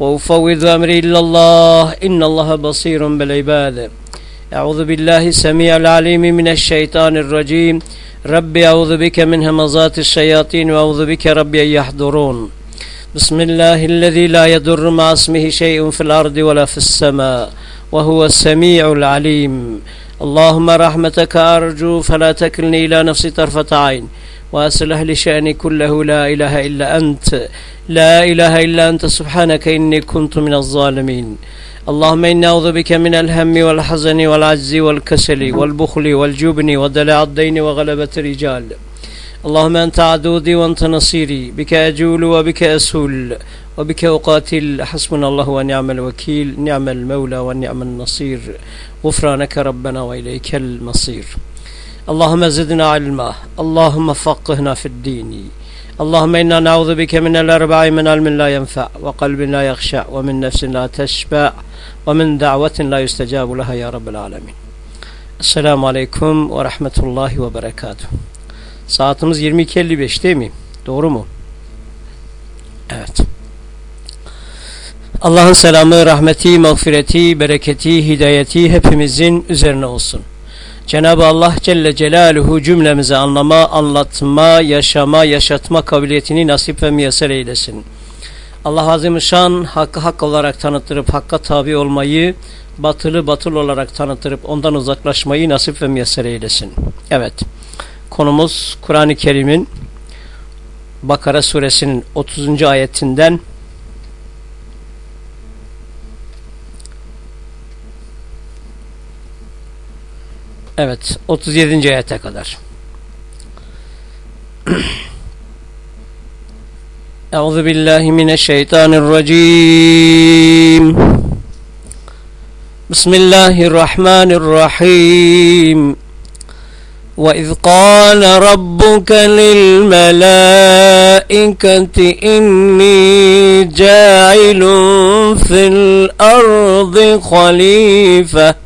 وأفوض أمري إلى الله. إن الله بصير بالعباد. أعوذ بالله السميع العليم من الشيطان الرجيم. ربي أعوذ بك من همزات الشياطين وأعوذ بك ربي أن يحضرون. بسم الله الذي لا يضر مع اسمه شيء في الأرض ولا في السماء وهو السميع العليم. اللهم رحمتك أرجو فلا تكلني إلى نفسي طرفة عين. وأصلح لشأني كله لا إله إلا أنت لا إله إلا أنت سبحانك إني كنت من الظالمين. اللهم إني أعوذ بك من الهم والحزن والعجز والكسل والبخل والجبن ودلع الدين وغلبة الرجال. اللهم أنت عدودي وأنت نصيري بك أجول وبك أسول وبك أقاتل. حسبنا الله ونعم الوكيل نعم المولى ونعم النصير. غفرانك ربنا وإليك المصير. اللهم زدنا علما اللهم فقهنا في الدين اللهم إنا نعوذ بك من الأربع من علم لا ينفع وقلب لا يخشع ومن نفس لا تشبع ومن دعوة لا يستجاب لها يا رب العالمين Esselamu Aleyküm ve Rahmetullahi ve Berekatuhu. Saatimiz 22.55 değil mi? Doğru mu? Evet. Allah'ın selamı, rahmeti, mağfireti, bereketi, hidayeti hepimizin üzerine olsun. Cenab-ı Allah Celle Celaluhu cümlemize anlama, anlatma, yaşama, yaşatma kabiliyetini nasip ve müyesser eylesin. Allah Azimüşşan hakkı hak olarak tanıttırıp hakka tabi olmayı, batılı batıl olarak tanıttırıp ondan uzaklaşmayı nasip ve müyesser eylesin. Evet, konumuz Kur'an-ı Kerim'in Bakara suresinin 30. ayetinden Evet 37. ayete kadar. Euzu billahi mineşşeytanirracim. Bismillahirrahmanirrahim. وإذ قال ربك للملائكة إني جاعل في الأرض خليفةً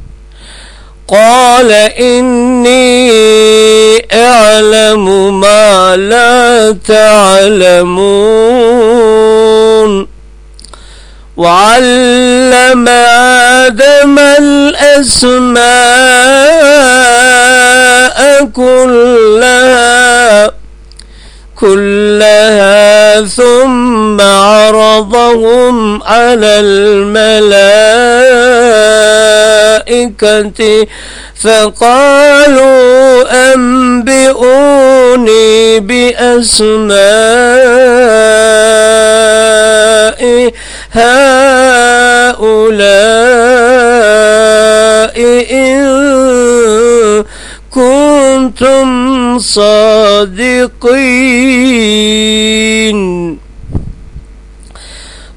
قال إني أعلم ما لا تعلمون. وعلم آدم الأسماء كلها كلها ثم عرضهم على الملائكة فقالوا أنبئوني بأسماء هؤلاء إن كنتم صادقين.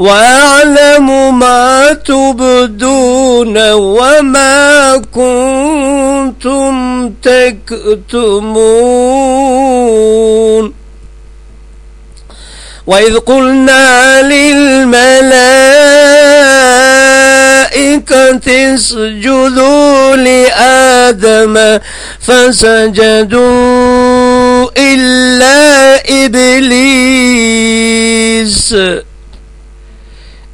وأعلم ما تبدون وما كنتم تكتمون وإذ قلنا للملائكة اسجدوا لآدم فسجدوا إلا إبليس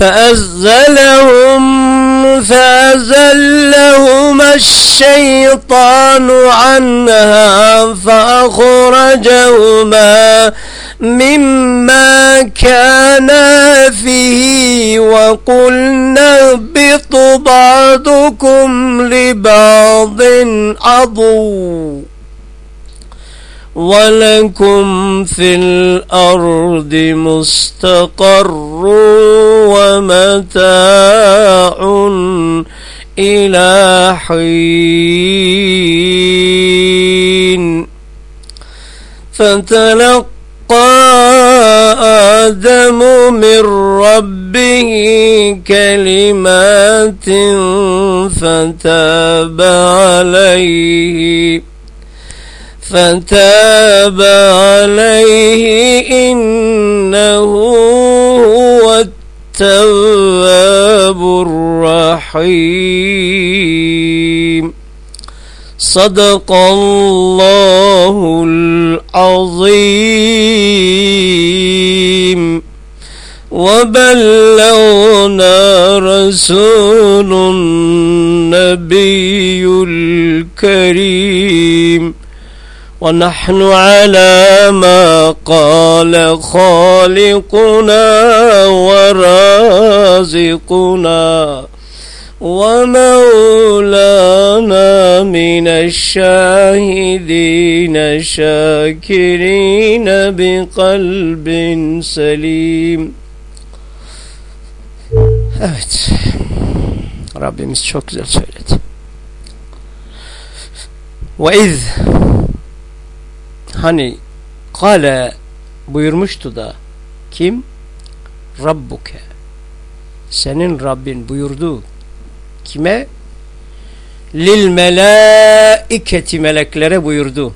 فأزلهم فأزلهما الشيطان عنها فأخرجهما مما كانا فيه وقلنا اهبطوا بعضكم لبعض عضو. ولكم في الأرض مستقر ومتاع إلى حين فتلقى آدم من ربه كلمات فتاب عليه فتاب عليه إنه هو التواب الرحيم. صدق الله العظيم. وبلغنا رسول النبي الكريم. ونحن على ما قال خالقنا ورازقنا ومولانا من الشاهدين شاكرين بقلب سليم Evet. Rabbimiz çok güzel söyledi. Ve iz hani kale buyurmuştu da kim? Rabbuke senin Rabbin buyurdu kime? Lil melaiketi meleklere buyurdu.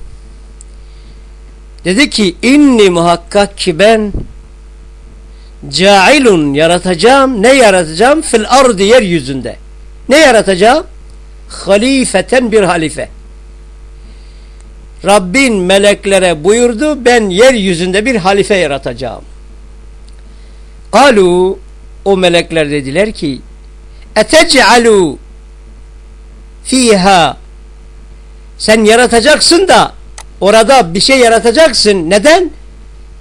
Dedi ki inni muhakkak ki ben cailun yaratacağım. Ne yaratacağım? Fil ardı yeryüzünde. Ne yaratacağım? Halifeten bir halife. Rabbin meleklere buyurdu ben yeryüzünde bir halife yaratacağım. Kalu o melekler dediler ki etec'alu fiha sen yaratacaksın da orada bir şey yaratacaksın. Neden?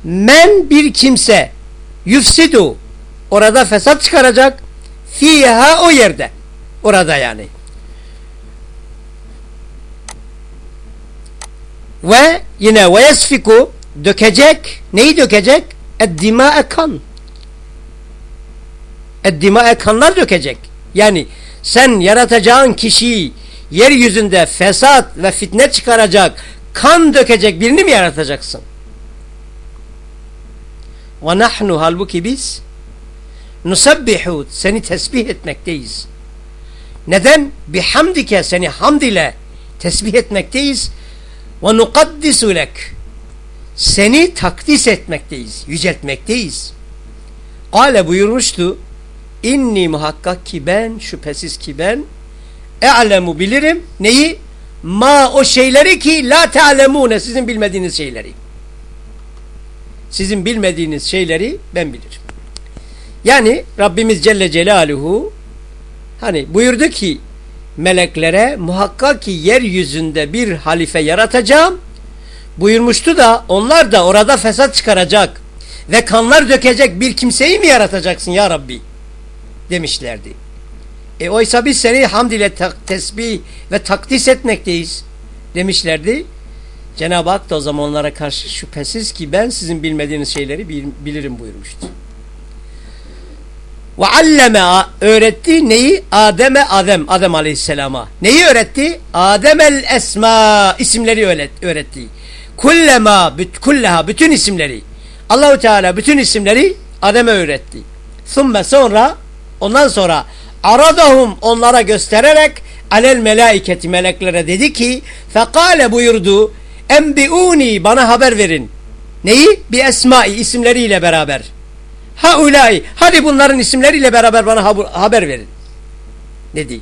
Men bir kimse yufsidu orada fesat çıkaracak fiha o yerde orada yani ve yine ve yesfiku dökecek neyi dökecek eddima'e kan eddima'e kanlar dökecek yani sen yaratacağın kişiyi yeryüzünde fesat ve fitne çıkaracak kan dökecek birini mi yaratacaksın ve nahnu halbuki biz nusabbihu seni tesbih etmekteyiz. Neden? Bihamdike seni hamd ile tesbih etmekteyiz. Ve nukaddisu lek seni takdis etmekteyiz, yüceltmekteyiz. Kale buyurmuştu inni muhakkak ki ben şüphesiz ki ben e'lemu bilirim neyi? Ma o şeyleri ki la te'lemune sizin bilmediğiniz şeyleri. Sizin bilmediğiniz şeyleri ben bilirim. Yani Rabbimiz Celle Celaluhu hani buyurdu ki meleklere muhakkak ki yeryüzünde bir halife yaratacağım buyurmuştu da onlar da orada fesat çıkaracak ve kanlar dökecek bir kimseyi mi yaratacaksın ya Rabbi demişlerdi. E oysa biz seni hamd ile tesbih ve takdis etmekteyiz demişlerdi. Cenab-ı Hak da o zaman onlara karşı şüphesiz ki ben sizin bilmediğiniz şeyleri bilirim buyurmuştu. Ve alleme öğretti neyi? Adem'e Adem, Adem aleyhisselama. Neyi öğretti? Ademel esma isimleri öğretti. Kullema, büt, kulleha bütün isimleri. Allahu Teala bütün isimleri Adem'e öğretti. Thumme sonra ondan sonra aradahum onlara göstererek alel melaiketi meleklere dedi ki fekale buyurdu Enbiuni bana haber verin. Neyi? Bir esmai isimleriyle beraber. Haulai hadi bunların isimleriyle beraber bana haber verin. Dedi.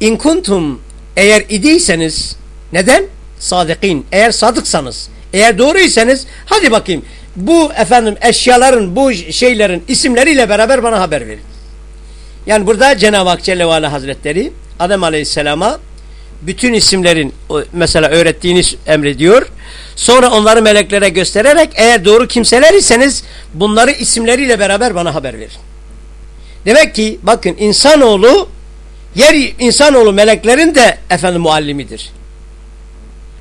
İn kuntum eğer idiyseniz neden? Sadıkin. Eğer sadıksanız, eğer doğruysanız hadi bakayım bu efendim eşyaların, bu şeylerin isimleriyle beraber bana haber verin. Yani burada Cenab-ı Hak Celle ve Ala Hazretleri Adem Aleyhisselam'a bütün isimlerin mesela öğrettiğini emrediyor. Sonra onları meleklere göstererek eğer doğru kimseler iseniz bunları isimleriyle beraber bana haber verin. Demek ki bakın insanoğlu yer insanoğlu meleklerin de efendim muallimidir.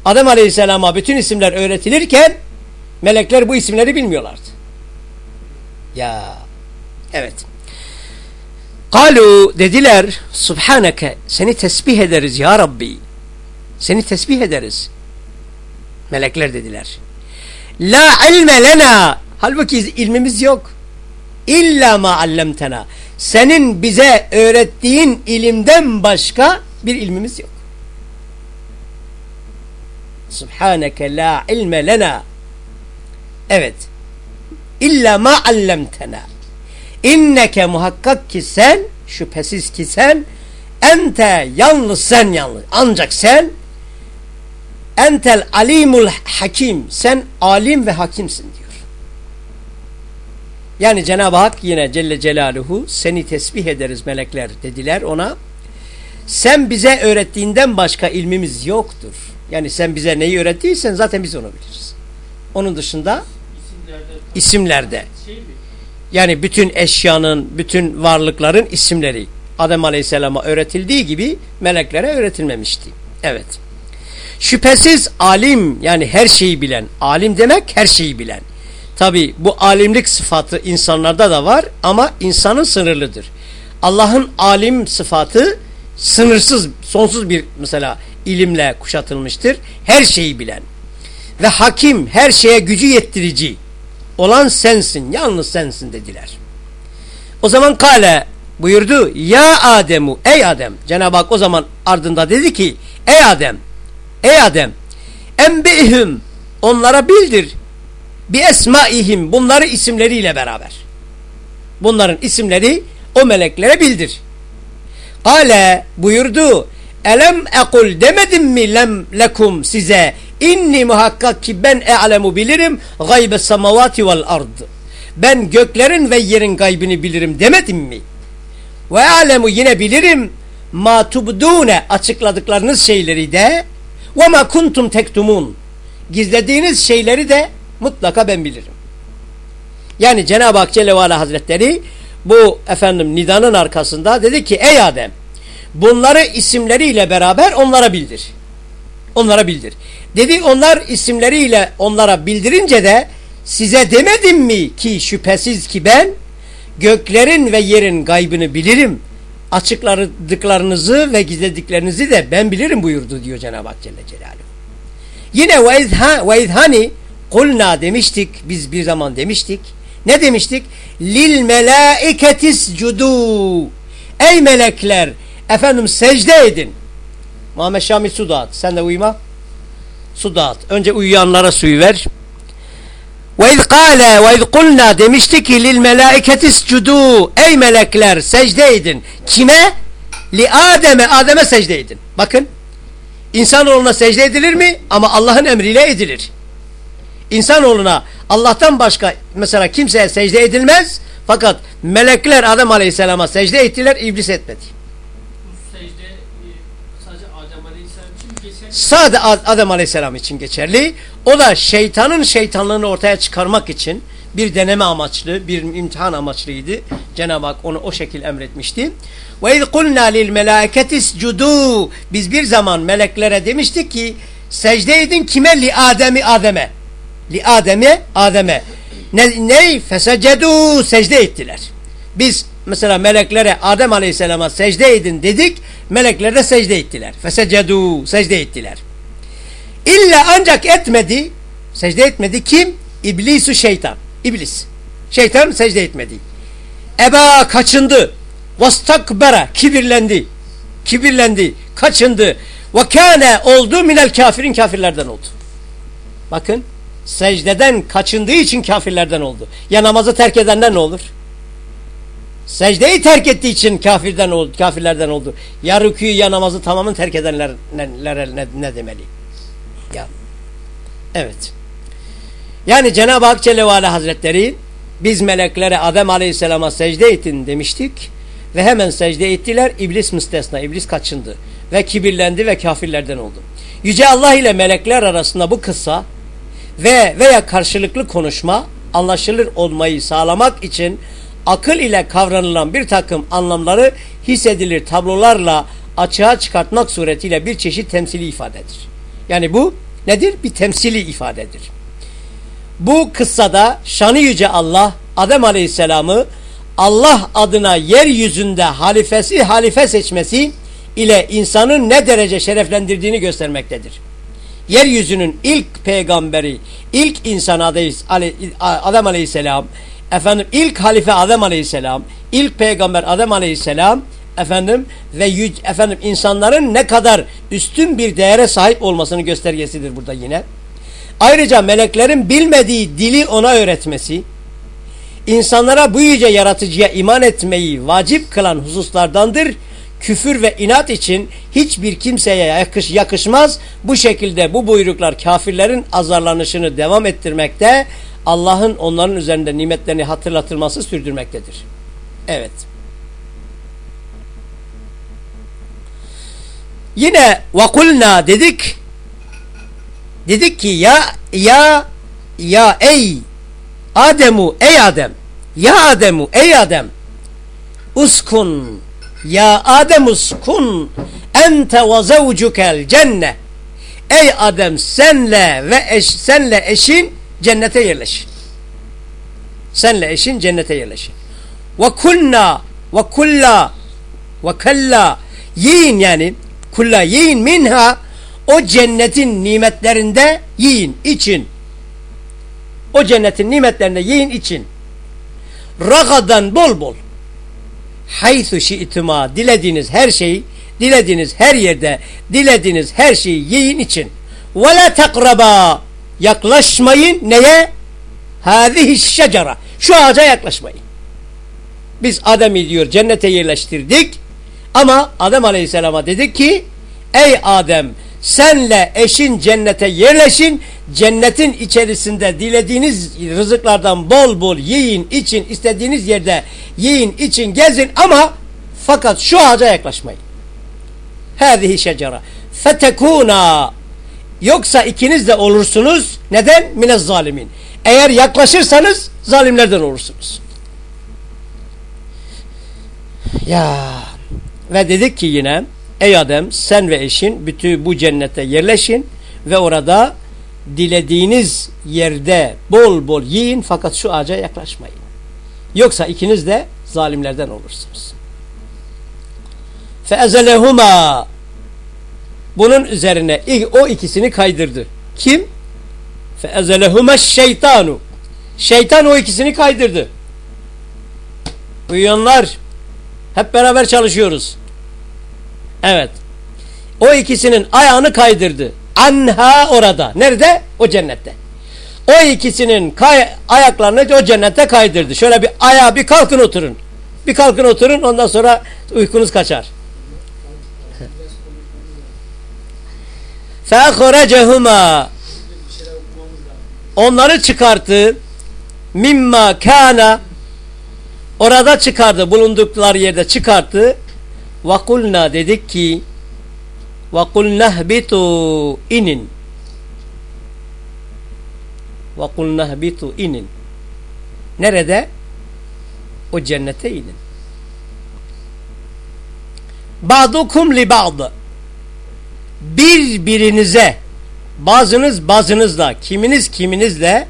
Adem Aleyhisselam'a bütün isimler öğretilirken melekler bu isimleri bilmiyorlardı. Ya evet. Kalu dediler Subhaneke seni tesbih ederiz ya Rabbi. Seni tesbih ederiz. Melekler dediler. La ilme lena. Halbuki ilmimiz yok. İlla ma allemtena. Senin bize öğrettiğin ilimden başka bir ilmimiz yok. Subhaneke la ilme lena. Evet. İlla ma allemtena. İnneke muhakkak ki sen, şüphesiz ki sen, ente yalnız sen yalnız. Ancak sen, entel alimul hakim. Sen alim ve hakimsin diyor. Yani Cenab-ı Hak yine Celle Celaluhu seni tesbih ederiz melekler dediler ona. Sen bize öğrettiğinden başka ilmimiz yoktur. Yani sen bize neyi öğrettiysen zaten biz onu biliriz. Onun dışında isimlerde, isimlerde şey Yani bütün eşyanın, bütün varlıkların isimleri Adem Aleyhisselam'a öğretildiği gibi meleklere öğretilmemişti. Evet. Şüphesiz alim yani her şeyi bilen. Alim demek her şeyi bilen. Tabi bu alimlik sıfatı insanlarda da var ama insanın sınırlıdır. Allah'ın alim sıfatı sınırsız, sonsuz bir mesela ilimle kuşatılmıştır. Her şeyi bilen. Ve hakim, her şeye gücü yettirici olan sensin, yalnız sensin dediler. O zaman kale buyurdu, ya Ademu, ey Adem. Cenab-ı Hak o zaman ardında dedi ki, ey Adem, ey Adem, embihüm, onlara bildir, bi esmaihim, bunları isimleriyle beraber. Bunların isimleri o meleklere bildir. Kale buyurdu, elem ekul demedim mi lem lekum size İnni muhakkak ki ben e'lemu bilirim gaybe samavati vel ard. Ben göklerin ve yerin gaybını bilirim demedim mi? Ve alemu yine bilirim ma tubdune açıkladıklarınız şeyleri de ve ma kuntum tektumun gizlediğiniz şeyleri de mutlaka ben bilirim. Yani Cenab-ı Hak Celle ve Hazretleri bu efendim nidanın arkasında dedi ki ey Adem bunları isimleriyle beraber onlara bildir. Onlara bildir. Dedi onlar isimleriyle onlara bildirince de size demedim mi ki şüphesiz ki ben göklerin ve yerin gaybını bilirim. Açıkladıklarınızı ve gizlediklerinizi de ben bilirim buyurdu diyor Cenab-ı Hak Celle Celaluhu. Yine ve izhani kulna demiştik biz bir zaman demiştik. Ne demiştik? Lil melaiketis cudu. Ey melekler efendim secde edin. Muhammed Şamil su dağıt. Sen de uyuma. Su dağıt. Önce uyuyanlara suyu ver. Ve iz kâle ve iz kulna demişti ki lil melâiketis cudu. Ey melekler secde edin. Kime? Li Adem'e. Adem'e secde edin. Bakın. İnsanoğluna secde edilir mi? Ama Allah'ın emriyle edilir. İnsanoğluna Allah'tan başka mesela kimseye secde edilmez. Fakat melekler Adem Aleyhisselam'a secde ettiler, iblis etmedi. Sadece Adem Aleyhisselam için geçerli. O da şeytanın şeytanlığını ortaya çıkarmak için bir deneme amaçlı, bir imtihan amaçlıydı. Cenab-ı Hak onu o şekil emretmişti. Ve iz kulna lil melâiketis cudu. Biz bir zaman meleklere demiştik ki secde edin kime? Li Adem'i Adem'e. Li Adem'e Adem'e. Ne? ne? Fesecedu secde ettiler. Biz mesela meleklere Adem Aleyhisselam'a secde edin dedik. Melekler de secde ettiler. Fesecedu secde ettiler. İlla ancak etmedi. Secde etmedi kim? İblisu şeytan. İblis. Şeytan secde etmedi. Eba kaçındı. Vastakbera kibirlendi. Kibirlendi. Kaçındı. Ve kâne oldu minel kafirin kafirlerden oldu. Bakın secdeden kaçındığı için kafirlerden oldu. Ya namazı terk edenden ne olur? Secdeyi terk ettiği için kafirden oldu, kafirlerden oldu. Ya rüküyü ya namazı tamamın terk edenler ne, ne, demeli? Ya. Evet. Yani Cenab-ı Hak Celle ve Hazretleri biz meleklere Adem Aleyhisselam'a secde ettin demiştik ve hemen secde ettiler. İblis müstesna, iblis kaçındı ve kibirlendi ve kafirlerden oldu. Yüce Allah ile melekler arasında bu kısa ve veya karşılıklı konuşma anlaşılır olmayı sağlamak için akıl ile kavranılan bir takım anlamları hissedilir tablolarla açığa çıkartmak suretiyle bir çeşit temsili ifadedir. Yani bu nedir? Bir temsili ifadedir. Bu kıssada şanı yüce Allah Adem Aleyhisselam'ı Allah adına yeryüzünde halifesi halife seçmesi ile insanın ne derece şereflendirdiğini göstermektedir. Yeryüzünün ilk peygamberi, ilk insan Adem Aleyhisselam efendim ilk halife Adem Aleyhisselam, ilk peygamber Adem Aleyhisselam efendim ve yüc, efendim insanların ne kadar üstün bir değere sahip olmasının göstergesidir burada yine. Ayrıca meleklerin bilmediği dili ona öğretmesi, insanlara bu yüce yaratıcıya iman etmeyi vacip kılan hususlardandır. Küfür ve inat için hiçbir kimseye yakış, yakışmaz. Bu şekilde bu buyruklar kafirlerin azarlanışını devam ettirmekte Allah'ın onların üzerinde nimetlerini hatırlatılması sürdürmektedir. Evet. Yine vakulna dedik dedik ki ya ya ya ey Ademu ey Adem Ya Ademu ey Adem uskun ya Adem uskun ente ve zevcukel cenne Ey Adem senle ve eş, senle eşin cennete yerleşin. Senle eşin cennete yerleşin. Ve kunna ve kulla ve kalla yiyin yani kulla yiyin minha o cennetin nimetlerinde yiyin için. O cennetin nimetlerinde yiyin için. Ragadan bol bol. Haythu şi'tuma dilediğiniz her şeyi dilediğiniz her yerde dilediğiniz her şeyi yiyin için. Ve la takraba yaklaşmayın neye? Hâzihi şecera. Şu ağaca yaklaşmayın. Biz Adem'i diyor cennete yerleştirdik ama Adem Aleyhisselam'a dedik ki ey Adem senle eşin cennete yerleşin cennetin içerisinde dilediğiniz rızıklardan bol bol yiyin için istediğiniz yerde yiyin için gezin ama fakat şu ağaca yaklaşmayın. Hâzihi şecera. Fetekûnâ Yoksa ikiniz de olursunuz. Neden? Minez zalimin. Eğer yaklaşırsanız zalimlerden olursunuz. Ya ve dedik ki yine ey Adem sen ve eşin bütün bu cennete yerleşin ve orada dilediğiniz yerde bol bol yiyin fakat şu ağaca yaklaşmayın. Yoksa ikiniz de zalimlerden olursunuz. فَاَزَلَهُمَا Bunun üzerine o ikisini kaydırdı. Kim? فَاَزَلَهُمَا şeytanu. Şeytan o ikisini kaydırdı. Uyuyanlar hep beraber çalışıyoruz. Evet. O ikisinin ayağını kaydırdı. Anha orada. Nerede? O cennette. O ikisinin kay ayaklarını o cennete kaydırdı. Şöyle bir ayağa bir kalkın oturun. Bir kalkın oturun ondan sonra uykunuz kaçar. فَاَخْرَجَهُمَا Onları çıkarttı. Mimma kana orada çıkardı. Bulundukları yerde çıkarttı. وَقُلْنَا dedik ki وَقُلْنَا هْبِتُوا inin وَقُلْنَا هْبِتُوا inin Nerede? O cennete inin. Ba'dukum li ba'd birbirinize bazınız bazınızla kiminiz kiminizle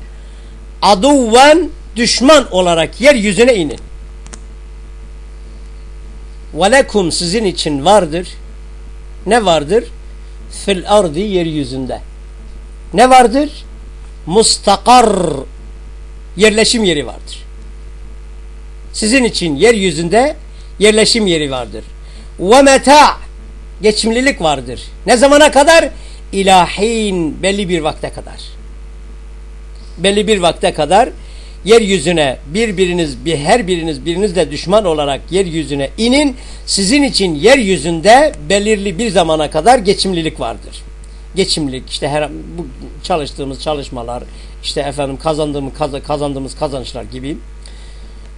aduven düşman olarak yeryüzüne inin. Velekum sizin için vardır. Ne vardır? Fil ardi yeryüzünde. Ne vardır? Mustakar yerleşim yeri vardır. Sizin için yeryüzünde yerleşim yeri vardır. Ve meta geçimlilik vardır. Ne zamana kadar? İlahin belli bir vakte kadar. Belli bir vakte kadar yeryüzüne birbiriniz bir her biriniz birinizle düşman olarak yeryüzüne inin. Sizin için yeryüzünde belirli bir zamana kadar geçimlilik vardır. Geçimlilik işte her bu çalıştığımız çalışmalar işte efendim kazandığımız kazandığımız kazançlar gibi.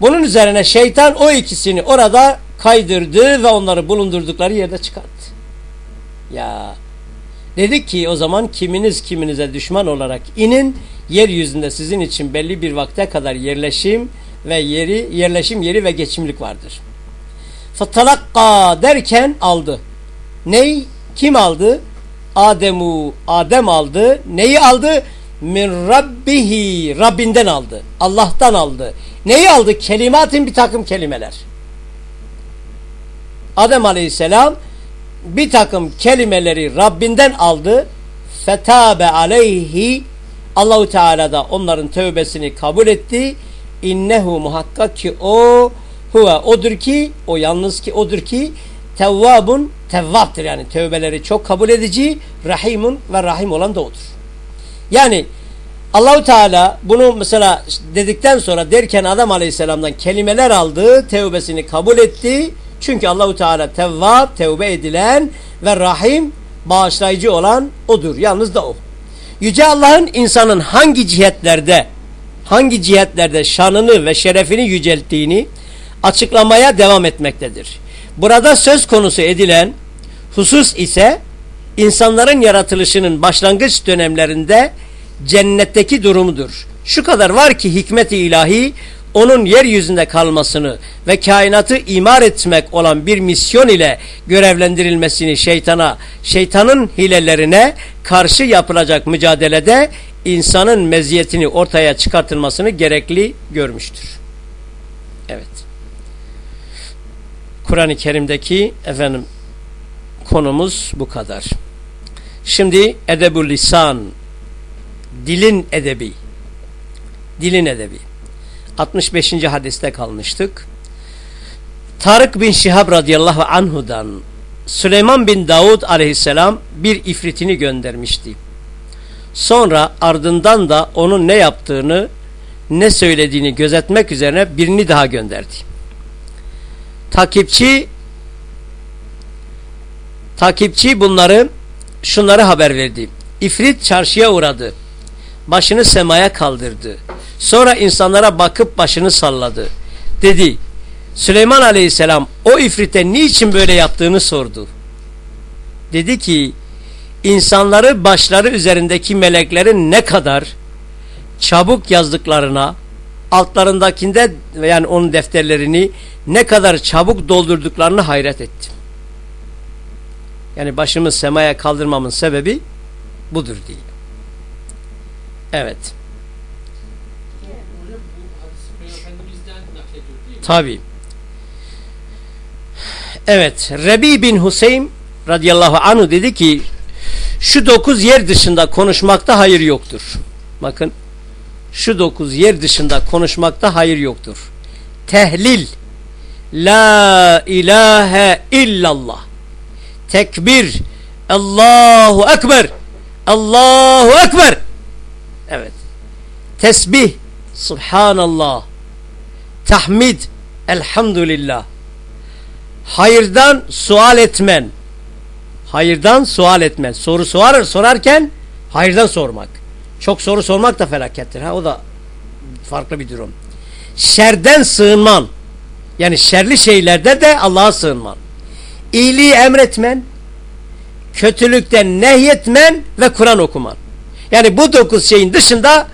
Bunun üzerine şeytan o ikisini orada kaydırdı ve onları bulundurdukları yerde çıkarttı. Ya dedik ki o zaman kiminiz kiminize düşman olarak inin yeryüzünde sizin için belli bir vakte kadar yerleşim ve yeri yerleşim yeri ve geçimlik vardır. Fatalakka derken aldı. Ney? Kim aldı? Ademu Adem aldı. Neyi aldı? Min Rabbihi Rabbinden aldı. Allah'tan aldı. Neyi aldı? Kelimatin bir takım kelimeler. Adem Aleyhisselam bir takım kelimeleri Rabbinden aldı. Fetabe aleyhi Allahu Teala da onların tövbesini kabul etti. İnnehu muhakkak ki o huve odur ki o yalnız ki odur ki tevvabun tevvaptır yani tövbeleri çok kabul edici rahimun ve rahim olan da odur. Yani Allahu Teala bunu mesela dedikten sonra derken Adam Aleyhisselam'dan kelimeler aldı, tevbesini kabul etti çünkü Allahu Teala tevvab, tevbe edilen ve rahim bağışlayıcı olan odur. Yalnız da o. Yüce Allah'ın insanın hangi cihetlerde hangi cihetlerde şanını ve şerefini yücelttiğini açıklamaya devam etmektedir. Burada söz konusu edilen husus ise insanların yaratılışının başlangıç dönemlerinde cennetteki durumudur. Şu kadar var ki hikmet-i ilahi onun yeryüzünde kalmasını ve kainatı imar etmek olan bir misyon ile görevlendirilmesini şeytana, şeytanın hilelerine karşı yapılacak mücadelede insanın meziyetini ortaya çıkartılmasını gerekli görmüştür. Evet. Kur'an-ı Kerim'deki efendim konumuz bu kadar. Şimdi edebul lisan dilin edebi dilin edebi 65. hadiste kalmıştık. Tarık bin Şihab radıyallahu anhudan Süleyman bin Davud aleyhisselam bir ifritini göndermişti. Sonra ardından da onun ne yaptığını ne söylediğini gözetmek üzerine birini daha gönderdi. Takipçi takipçi bunları şunları haber verdi. İfrit çarşıya uğradı. Başını semaya kaldırdı. Sonra insanlara bakıp başını salladı. Dedi Süleyman aleyhisselam o ifrite niçin böyle yaptığını sordu. Dedi ki insanları başları üzerindeki meleklerin ne kadar çabuk yazdıklarına altlarındakinde yani onun defterlerini ne kadar çabuk doldurduklarını hayret ettim. Yani başımı semaya kaldırmamın sebebi budur diye. Evet. Tabi. Evet. Rebi bin Hüseyin radıyallahu anhu dedi ki şu dokuz yer dışında konuşmakta hayır yoktur. Bakın şu dokuz yer dışında konuşmakta hayır yoktur. Tehlil La ilahe illallah Tekbir Allahu Ekber Allahu Ekber Evet Tesbih Subhanallah Tahmid Elhamdülillah Hayırdan sual etmen Hayırdan sual etmen Soru sorar, sorarken hayırdan sormak çok soru sormak da felakettir. Ha? O da farklı bir durum. Şerden sığınman. Yani şerli şeylerde de Allah'a sığınman. İyiliği emretmen, kötülükten nehyetmen ve Kur'an okuman. Yani bu dokuz şeyin dışında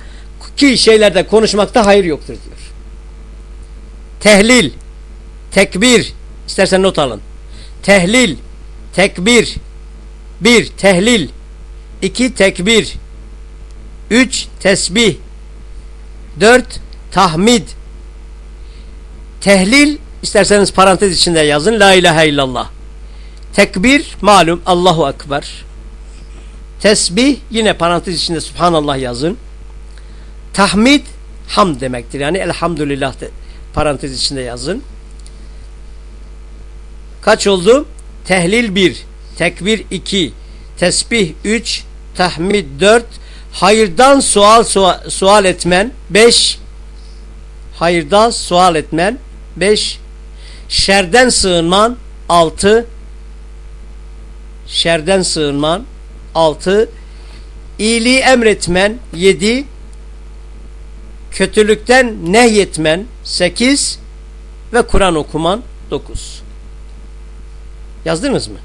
ki şeylerde konuşmakta hayır yoktur diyor. Tehlil, tekbir, istersen not alın. Tehlil, tekbir, bir, tehlil, iki, tekbir, 3 tesbih 4 tahmid tehlil isterseniz parantez içinde yazın la ilahe illallah tekbir malum Allahu Ekber tesbih yine parantez içinde subhanallah yazın. Tahmid ham demektir. Yani elhamdülillah de, parantez içinde yazın. Kaç oldu? Tehlil 1 tekbir 2 tesbih 3 tahmid 4 hayırdan sual sual, sual etmen 5 hayırdan sual etmen 5 şerden sığınman 6 şerden sığınman 6 iyiliği emretmen 7 kötülükten nehyetmen 8 ve Kur'an okuman 9 yazdınız mı?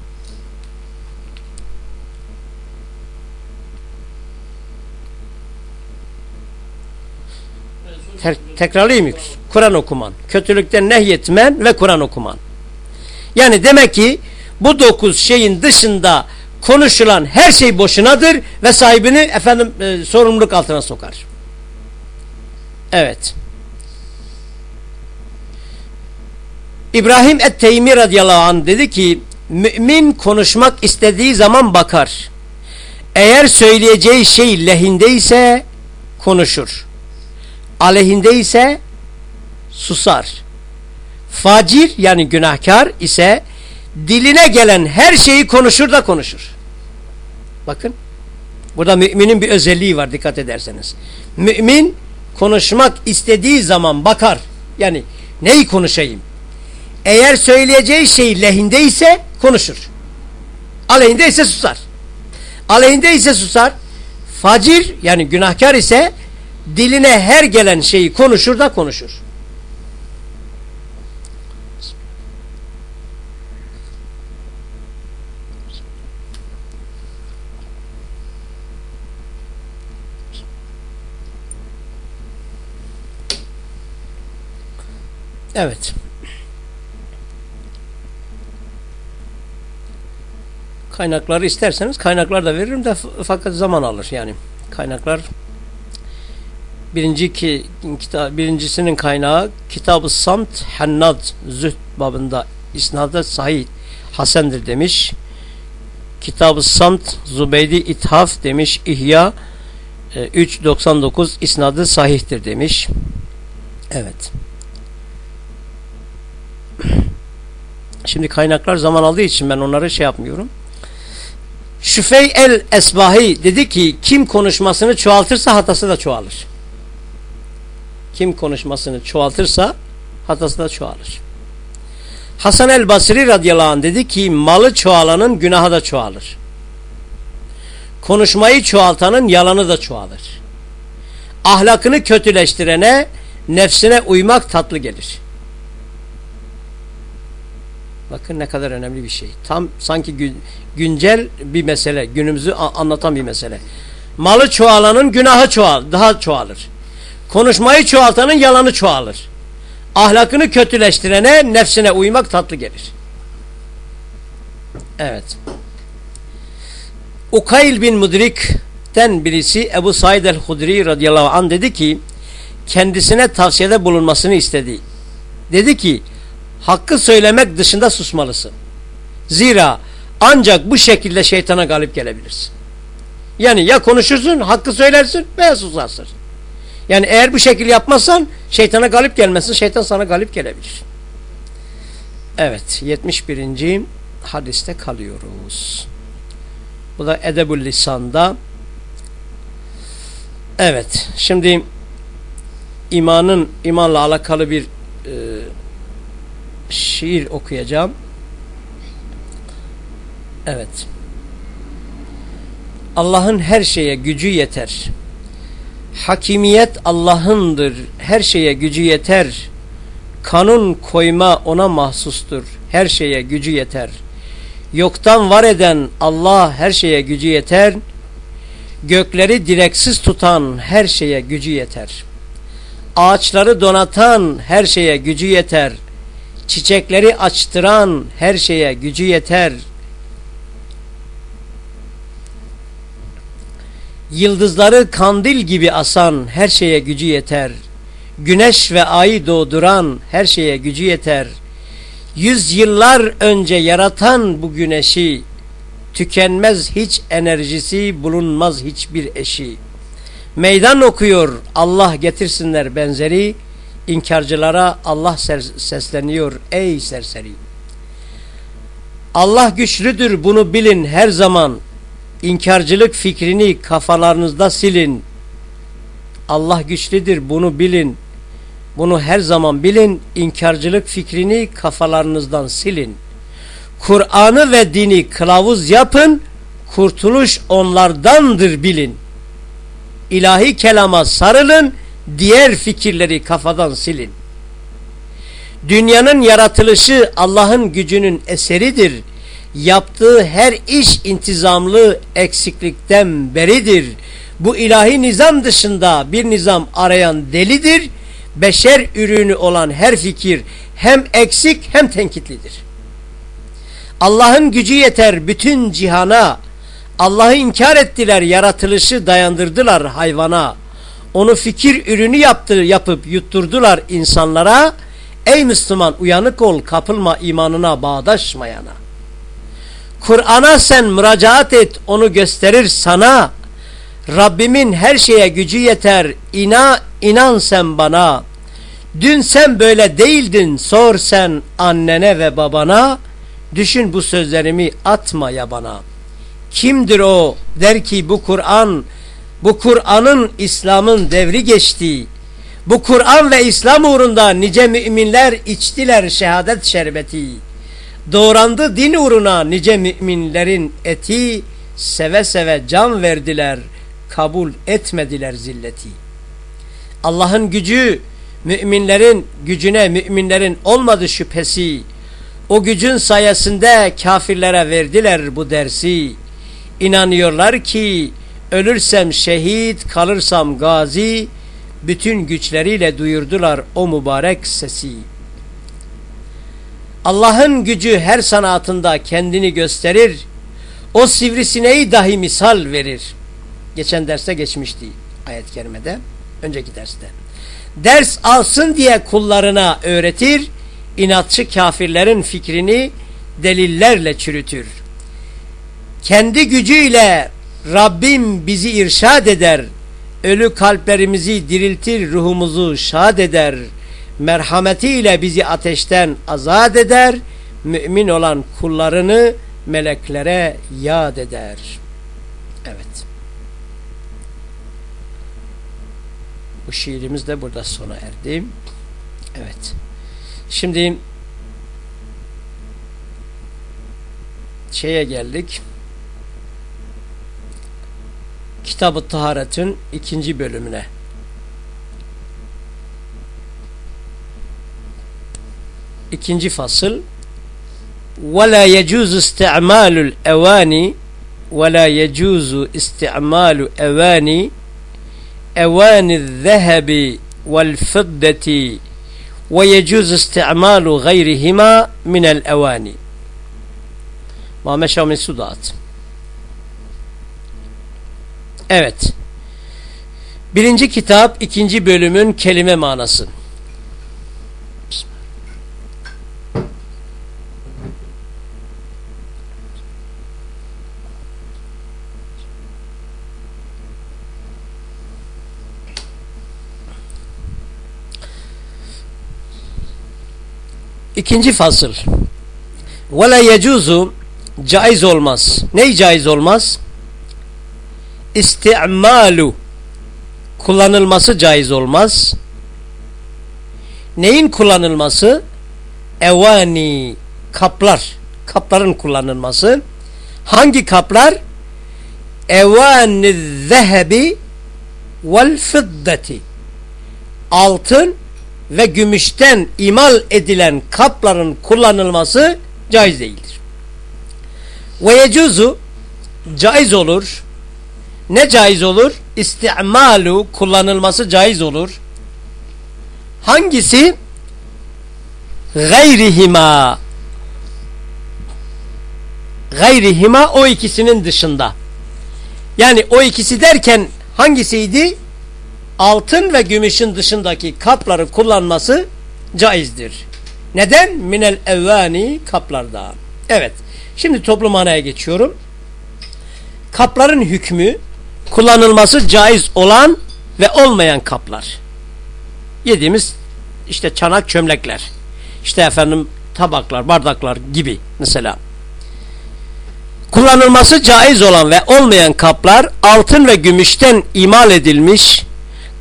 Ter tekrarlayayım? Kur'an okuman. Kötülükten nehyetmen ve Kur'an okuman. Yani demek ki bu dokuz şeyin dışında konuşulan her şey boşunadır ve sahibini efendim e, sorumluluk altına sokar. Evet. İbrahim et-Teymi radıyallahu anh dedi ki mümin konuşmak istediği zaman bakar. Eğer söyleyeceği şey lehindeyse konuşur aleyhinde ise susar. Facir yani günahkar ise diline gelen her şeyi konuşur da konuşur. Bakın burada müminin bir özelliği var dikkat ederseniz. Mümin konuşmak istediği zaman bakar. Yani neyi konuşayım? Eğer söyleyeceği şey lehinde ise konuşur. Aleyhinde ise susar. Aleyhinde ise susar. Facir yani günahkar ise diline her gelen şeyi konuşur da konuşur. Evet. Kaynakları isterseniz kaynaklar da veririm de fakat zaman alır yani. Kaynaklar birinci ki, kita, birincisinin kaynağı Kitab-ı Samt Hennad Zühd babında isnadı sahih Hasendir demiş. Kitab-ı Samt Zubeydi İthaf demiş. İhya 3.99 e, isnadı sahihtir demiş. Evet. Şimdi kaynaklar zaman aldığı için ben onları şey yapmıyorum. Şüfey el Esbahi dedi ki kim konuşmasını çoğaltırsa hatası da çoğalır. Kim konuşmasını çoğaltırsa hatası da çoğalır. Hasan el Basri radıyallahu anh dedi ki malı çoğalanın günahı da çoğalır. Konuşmayı çoğaltanın yalanı da çoğalır. Ahlakını kötüleştirene nefsine uymak tatlı gelir. Bakın ne kadar önemli bir şey. Tam sanki gün, güncel bir mesele, günümüzü anlatan bir mesele. Malı çoğalanın günahı çoğal, daha çoğalır. Konuşmayı çoğaltanın yalanı çoğalır. Ahlakını kötüleştirene nefsine uymak tatlı gelir. Evet. Ukayl bin Mudrik'ten birisi Ebu Said el-Hudri radıyallahu anh dedi ki kendisine tavsiyede bulunmasını istedi. Dedi ki hakkı söylemek dışında susmalısın. Zira ancak bu şekilde şeytana galip gelebilirsin. Yani ya konuşursun, hakkı söylersin veya susarsın. Yani eğer bu şekil yapmazsan şeytana galip gelmesin, şeytan sana galip gelebilir. Evet, 71. hadiste kalıyoruz. Bu da Edebul Lisan'da. Evet, şimdi imanın imanla alakalı bir e, şiir okuyacağım. Evet. Allah'ın her şeye gücü yeter. Hakimiyet Allah'ındır. Her şeye gücü yeter. Kanun koyma ona mahsustur. Her şeye gücü yeter. Yoktan var eden Allah her şeye gücü yeter. Gökleri direksiz tutan her şeye gücü yeter. Ağaçları donatan her şeye gücü yeter. Çiçekleri açtıran her şeye gücü yeter. Yıldızları kandil gibi asan her şeye gücü yeter. Güneş ve ayı doğduran her şeye gücü yeter. Yüz yıllar önce yaratan bu güneşi, tükenmez hiç enerjisi, bulunmaz hiçbir eşi. Meydan okuyor Allah getirsinler benzeri, inkarcılara Allah sesleniyor ey serseri. Allah güçlüdür bunu bilin her zaman. İnkarcılık fikrini kafalarınızda silin. Allah güçlüdür bunu bilin. Bunu her zaman bilin. İnkarcılık fikrini kafalarınızdan silin. Kur'an'ı ve dini kılavuz yapın. Kurtuluş onlardandır bilin. İlahi kelama sarılın diğer fikirleri kafadan silin. Dünyanın yaratılışı Allah'ın gücünün eseridir. Yaptığı her iş intizamlı eksiklikten beridir. Bu ilahi nizam dışında bir nizam arayan delidir. Beşer ürünü olan her fikir hem eksik hem tenkitlidir. Allah'ın gücü yeter bütün cihana. Allah'ı inkar ettiler, yaratılışı dayandırdılar hayvana onu fikir ürünü yaptı, yapıp yutturdular insanlara. Ey Müslüman uyanık ol kapılma imanına bağdaşmayana. Kur'an'a sen müracaat et onu gösterir sana. Rabbimin her şeye gücü yeter ina inan sen bana. Dün sen böyle değildin sor sen annene ve babana. Düşün bu sözlerimi atma ya bana. Kimdir o der ki bu Kur'an bu Kur'an'ın İslam'ın devri geçti. Bu Kur'an ve İslam uğrunda nice müminler içtiler şehadet şerbeti. Doğrandı din uğruna nice müminlerin eti, seve seve can verdiler, kabul etmediler zilleti. Allah'ın gücü, müminlerin gücüne müminlerin olmadı şüphesi. O gücün sayesinde kafirlere verdiler bu dersi. İnanıyorlar ki Ölürsem şehit, kalırsam gazi, bütün güçleriyle duyurdular o mübarek sesi. Allah'ın gücü her sanatında kendini gösterir. O sivrisineği dahi misal verir. Geçen derste geçmişti ayet-i kerimede. Önceki derste. Ders alsın diye kullarına öğretir. inatçı kafirlerin fikrini delillerle çürütür. Kendi gücüyle Rabbim bizi irşad eder. Ölü kalplerimizi diriltir, ruhumuzu şad eder. Merhametiyle bizi ateşten azat eder. Mümin olan kullarını meleklere yad eder. Evet. Bu şiirimiz de burada sona erdi. Evet. Şimdi şeye geldik. Kitab-ı Taharet'in ikinci bölümüne. İkinci fasıl ولا يجوز استعمال الأواني ولا يجوز استعمال أواني أواني الذهب والفضة ويجوز استعمال غيرهما من ما مشى من سودات Evet. Birinci kitap, ikinci bölümün kelime manası. İkinci fasıl. Ve la yecuzu caiz olmaz. Ney caiz olmaz? İsti'malu kullanılması caiz olmaz. Neyin kullanılması? Evani kaplar. Kapların kullanılması. Hangi kaplar? Evani zehebi vel fiddati. Altın ve gümüşten imal edilen kapların kullanılması caiz değildir. Ve yecuzu caiz olur. Ne caiz olur? İsti'malu kullanılması caiz olur. Hangisi? Gayrihima gayrihima o ikisinin dışında. Yani o ikisi derken hangisiydi? altın ve gümüşün dışındaki kapları kullanması caizdir. Neden? Minel evvani kaplarda. Evet. Şimdi toplum manaya geçiyorum. Kapların hükmü kullanılması caiz olan ve olmayan kaplar. Yediğimiz işte çanak çömlekler. İşte efendim tabaklar, bardaklar gibi mesela. Kullanılması caiz olan ve olmayan kaplar altın ve gümüşten imal edilmiş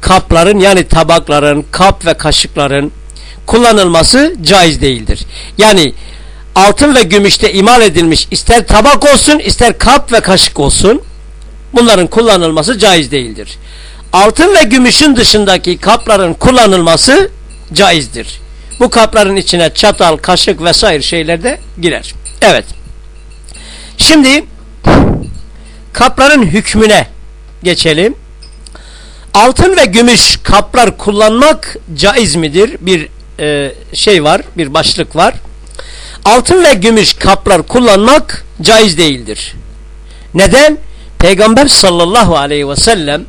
kapların yani tabakların, kap ve kaşıkların kullanılması caiz değildir. Yani altın ve gümüşte imal edilmiş ister tabak olsun ister kap ve kaşık olsun bunların kullanılması caiz değildir. Altın ve gümüşün dışındaki kapların kullanılması caizdir. Bu kapların içine çatal, kaşık vesaire şeyler de girer. Evet. Şimdi kapların hükmüne geçelim altın ve gümüş kaplar kullanmak caiz midir? Bir e, şey var, bir başlık var. Altın ve gümüş kaplar kullanmak caiz değildir. Neden? Peygamber sallallahu aleyhi ve sellem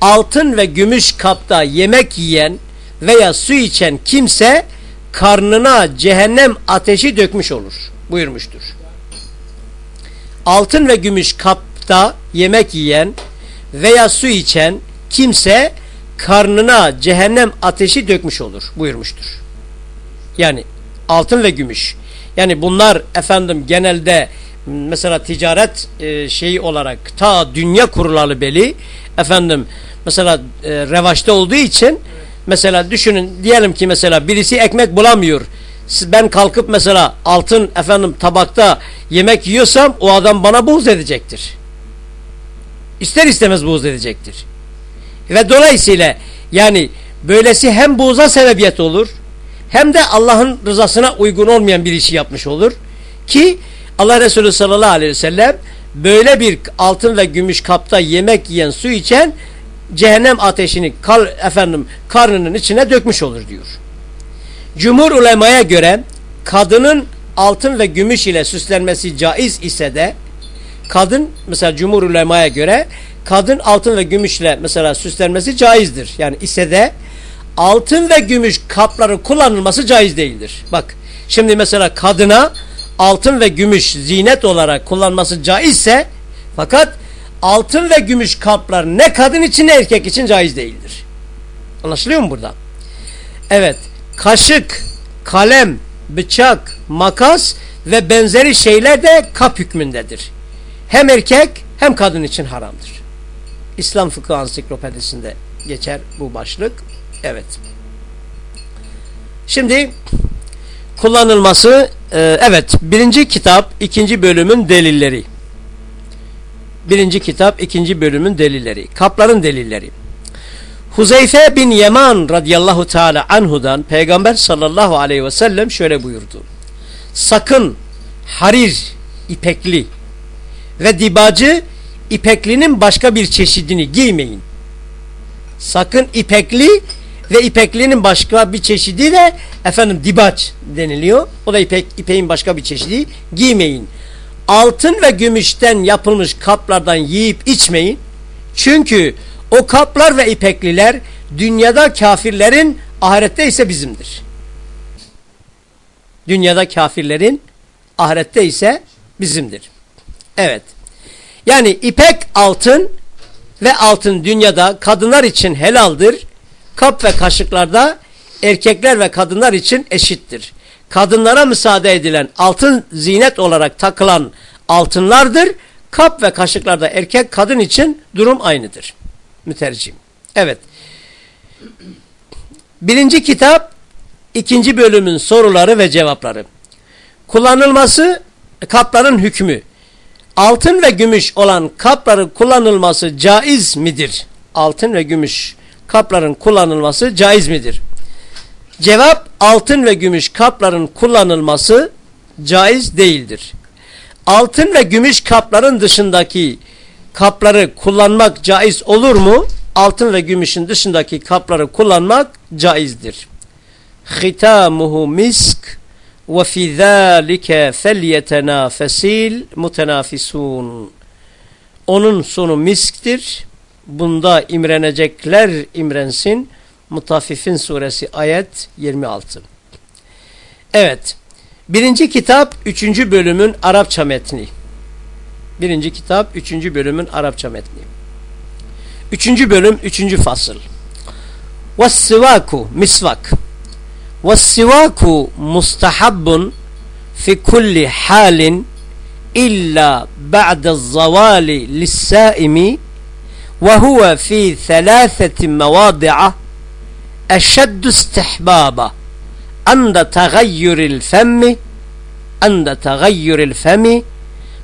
altın ve gümüş kapta yemek yiyen veya su içen kimse karnına cehennem ateşi dökmüş olur buyurmuştur. Altın ve gümüş kapta yemek yiyen veya su içen kimse karnına cehennem ateşi dökmüş olur buyurmuştur. Yani altın ve gümüş. Yani bunlar efendim genelde mesela ticaret e, şeyi olarak ta dünya kurulalı beli efendim mesela e, revaçta olduğu için mesela düşünün diyelim ki mesela birisi ekmek bulamıyor. Ben kalkıp mesela altın efendim tabakta yemek yiyorsam o adam bana buğz edecektir. İster istemez buğz edecektir. Ve dolayısıyla yani böylesi hem buğza sebebiyet olur hem de Allah'ın rızasına uygun olmayan bir işi yapmış olur. Ki Allah Resulü sallallahu aleyhi ve sellem böyle bir altın ve gümüş kapta yemek yiyen su içen cehennem ateşini kal, efendim karnının içine dökmüş olur diyor. Cumhur ulemaya göre kadının altın ve gümüş ile süslenmesi caiz ise de kadın mesela cumhur ulemaya göre kadın altın ve gümüşle mesela süslenmesi caizdir. Yani ise de altın ve gümüş kapları kullanılması caiz değildir. Bak şimdi mesela kadına altın ve gümüş zinet olarak kullanması caizse fakat altın ve gümüş kaplar ne kadın için ne erkek için caiz değildir. Anlaşılıyor mu burada? Evet. Kaşık, kalem, bıçak, makas ve benzeri şeyler de kap hükmündedir. Hem erkek hem kadın için haramdır. İslam Fıkıh Ansiklopedisinde geçer bu başlık. Evet. Şimdi kullanılması e, evet birinci kitap ikinci bölümün delilleri. Birinci kitap ikinci bölümün delilleri. Kapların delilleri. Huzeyfe bin Yeman radıyallahu teala anhudan Peygamber sallallahu aleyhi ve sellem şöyle buyurdu. Sakın harir ipekli ve dibacı ipeklinin başka bir çeşidini giymeyin. Sakın ipekli ve ipeklinin başka bir çeşidi de efendim dibaç deniliyor. O da ipek, ipeğin başka bir çeşidi giymeyin. Altın ve gümüşten yapılmış kaplardan yiyip içmeyin. Çünkü o kaplar ve ipekliler dünyada kafirlerin ahirette ise bizimdir. Dünyada kafirlerin ahirette ise bizimdir. Evet. Yani ipek altın ve altın dünyada kadınlar için helaldir. Kap ve kaşıklarda erkekler ve kadınlar için eşittir. Kadınlara müsaade edilen altın zinet olarak takılan altınlardır. Kap ve kaşıklarda erkek kadın için durum aynıdır. Mütercim. Evet. Birinci kitap ikinci bölümün soruları ve cevapları. Kullanılması kapların hükmü. Altın ve gümüş olan kapların kullanılması caiz midir? Altın ve gümüş kapların kullanılması caiz midir? Cevap altın ve gümüş kapların kullanılması caiz değildir. Altın ve gümüş kapların dışındaki kapları kullanmak caiz olur mu? Altın ve gümüşün dışındaki kapları kullanmak caizdir. Hitamuhu misk ve fi zâlike felyetenâfesil mutenafisun. Onun sonu misktir. Bunda imrenecekler imrensin. Mutaffifin suresi ayet 26. Evet. Birinci kitap üçüncü bölümün Arapça metni. Birinci kitap üçüncü bölümün Arapça metni. Üçüncü bölüm üçüncü fasıl. Vessivaku misvak. Vessivaku mustahabbun fi kulli halin illa ba'da zavali lissaimi ve huve fi thalâtheti mevâdi'a eşeddu istihbâba anda tagayyuril femmi anda tagayyuril femmi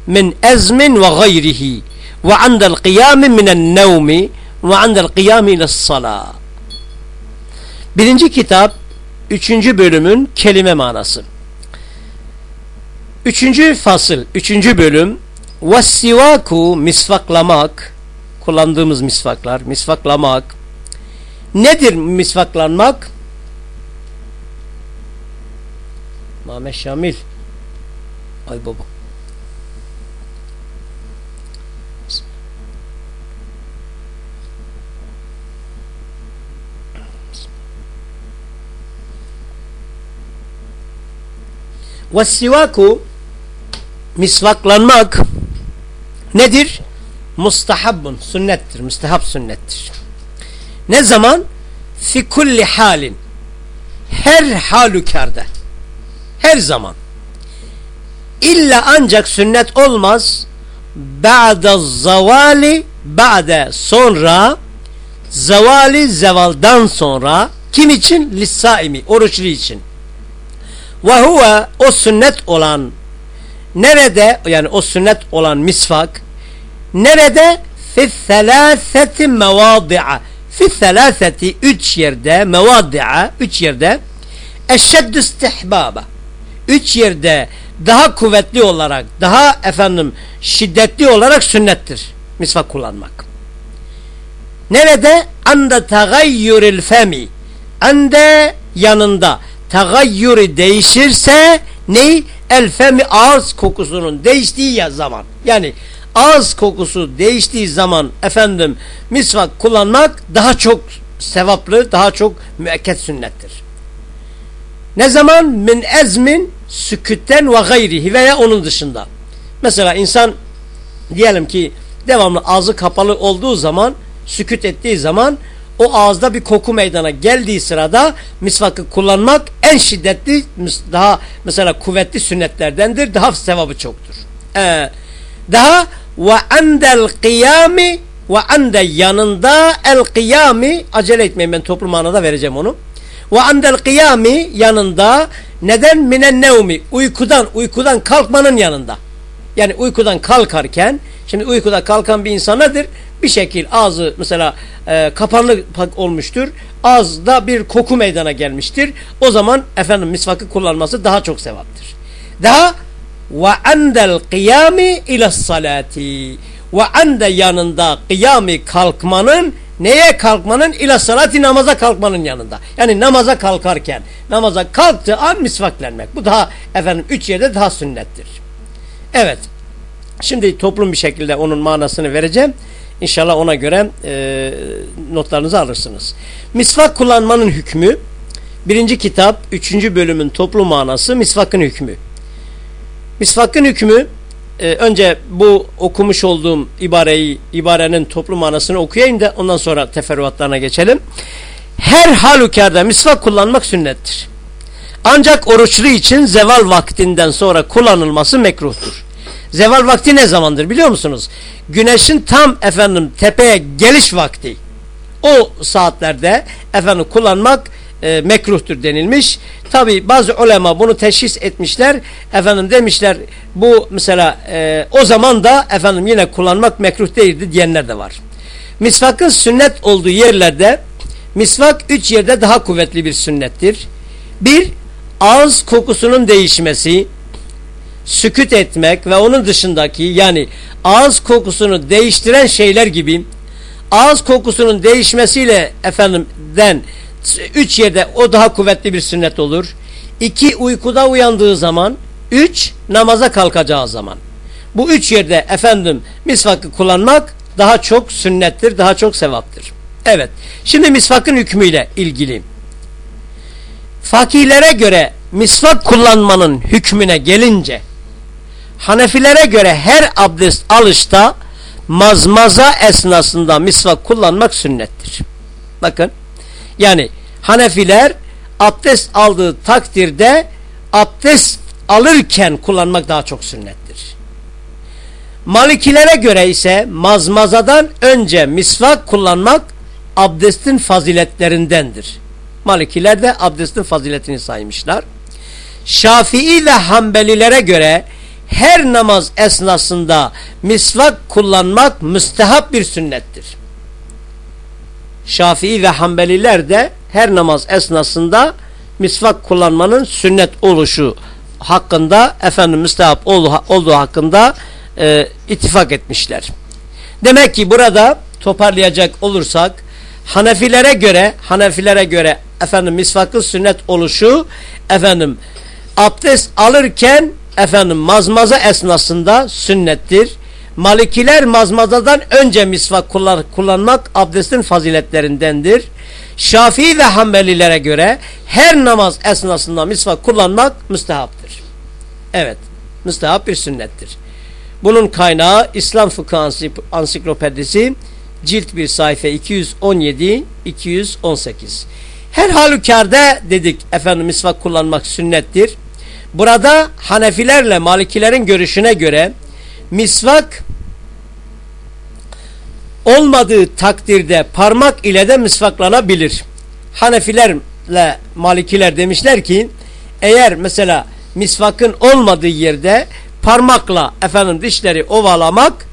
min ezmin ve gayrihi ve andel kıyami minen nevmi ve andel kıyami ile's-salâ. Birinci kitap, üçüncü bölümün kelime manası. Üçüncü fasıl, üçüncü bölüm, vessivaku misvaklamak, kullandığımız misvaklar, misvaklamak. Nedir misvaklanmak? Mehmet Şamil. Ay baba. Vessivaku misvaklanmak nedir? Mustahabbun sünnettir. Müstehap sünnettir. Ne zaman? Fi kulli halin. Her halükarda. Her zaman. İlla ancak sünnet olmaz. Ba'da zavali ba'de sonra zavali zevaldan sonra kim için? Lissaimi. Oruçlu için. Ve huve o sünnet olan nerede yani o sünnet olan misvak nerede fi selâseti mevâdi'a fi selâseti üç yerde mevâdi'a üç yerde eşeddü istihbaba üç yerde daha kuvvetli olarak daha efendim şiddetli olarak sünnettir misvak kullanmak. Nerede? Anda tagayyuril femi. Anda yanında tagayyürü değişirse Ney? El femi ağız kokusunun değiştiği zaman. Yani ağız kokusu değiştiği zaman efendim misvak kullanmak daha çok sevaplı, daha çok müekket sünnettir. Ne zaman? Min ezmin sükütten ve gayrihi veya onun dışında. Mesela insan diyelim ki devamlı ağzı kapalı olduğu zaman, süküt ettiği zaman o ağızda bir koku meydana geldiği sırada misvakı kullanmak en şiddetli, daha mesela kuvvetli sünnetlerdendir. Daha sevabı çoktur. Ee, daha ve andel kıyami ve ande yanında el kıyami acele etmeyin ben toplu manada vereceğim onu. Ve andel kıyami yanında neden minen nevmi uykudan uykudan kalkmanın yanında. Yani uykudan kalkarken şimdi uykuda kalkan bir insan nedir? Bir şekil ağzı mesela e, kapanlı olmuştur. Ağızda bir koku meydana gelmiştir. O zaman efendim misvakı kullanması daha çok sevaptır. Daha ve andel kıyami ila salati ve ande yanında kıyami kalkmanın neye kalkmanın ila salati namaza kalkmanın yanında. Yani namaza kalkarken namaza kalktığı an misvaklenmek. Bu daha efendim üç yerde daha sünnettir. Evet. Şimdi toplum bir şekilde onun manasını vereceğim. İnşallah ona göre e, notlarınızı alırsınız. Misvak kullanmanın hükmü birinci kitap üçüncü bölümün toplu manası misvakın hükmü. Misvakın hükmü e, önce bu okumuş olduğum ibareyi, ibarenin toplu manasını okuyayım da ondan sonra teferruatlarına geçelim. Her halükarda misvak kullanmak sünnettir. Ancak oruçlu için zeval vaktinden sonra kullanılması mekruhtur. Zeval vakti ne zamandır biliyor musunuz? Güneşin tam efendim tepeye geliş vakti. O saatlerde efendim kullanmak e, mekruhtur denilmiş. Tabi bazı ulema bunu teşhis etmişler. Efendim demişler bu mesela e, o zaman da efendim yine kullanmak mekruh değildi diyenler de var. Misvakın sünnet olduğu yerlerde misvak üç yerde daha kuvvetli bir sünnettir. Bir, ağız kokusunun değişmesi, süküt etmek ve onun dışındaki yani ağız kokusunu değiştiren şeyler gibi ağız kokusunun değişmesiyle efendimden üç yerde o daha kuvvetli bir sünnet olur. İki uykuda uyandığı zaman. Üç namaza kalkacağı zaman. Bu üç yerde efendim misvakı kullanmak daha çok sünnettir, daha çok sevaptır. Evet. Şimdi misvakın hükmüyle ilgili. Fakihlere göre misvak kullanmanın hükmüne gelince Hanefilere göre her abdest alışta mazmaza esnasında misvak kullanmak sünnettir. Bakın yani Hanefiler abdest aldığı takdirde abdest alırken kullanmak daha çok sünnettir. Malikilere göre ise mazmazadan önce misvak kullanmak abdestin faziletlerindendir. Malikiler de abdestin faziletini saymışlar. Şafii ve Hanbelilere göre her namaz esnasında misvak kullanmak müstehap bir sünnettir. Şafii ve Hanbeliler de her namaz esnasında misvak kullanmanın sünnet oluşu hakkında efendim müstehap olduğu, hakkında e, ittifak etmişler. Demek ki burada toparlayacak olursak Hanefilere göre Hanefilere göre efendim misvakın sünnet oluşu efendim abdest alırken efendim mazmaza esnasında sünnettir. Malikiler mazmazadan önce misvak kullan kullanmak abdestin faziletlerindendir. Şafii ve Hanbelilere göre her namaz esnasında misvak kullanmak müstehaptır. Evet, müstehap bir sünnettir. Bunun kaynağı İslam Fıkıh Ansiklopedisi cilt bir sayfa 217-218. Her halükarda dedik efendim misvak kullanmak sünnettir. Burada Hanefilerle Malikilerin görüşüne göre misvak olmadığı takdirde parmak ile de misvaklanabilir. Hanefilerle Malikiler demişler ki eğer mesela misvakın olmadığı yerde parmakla efendim dişleri ovalamak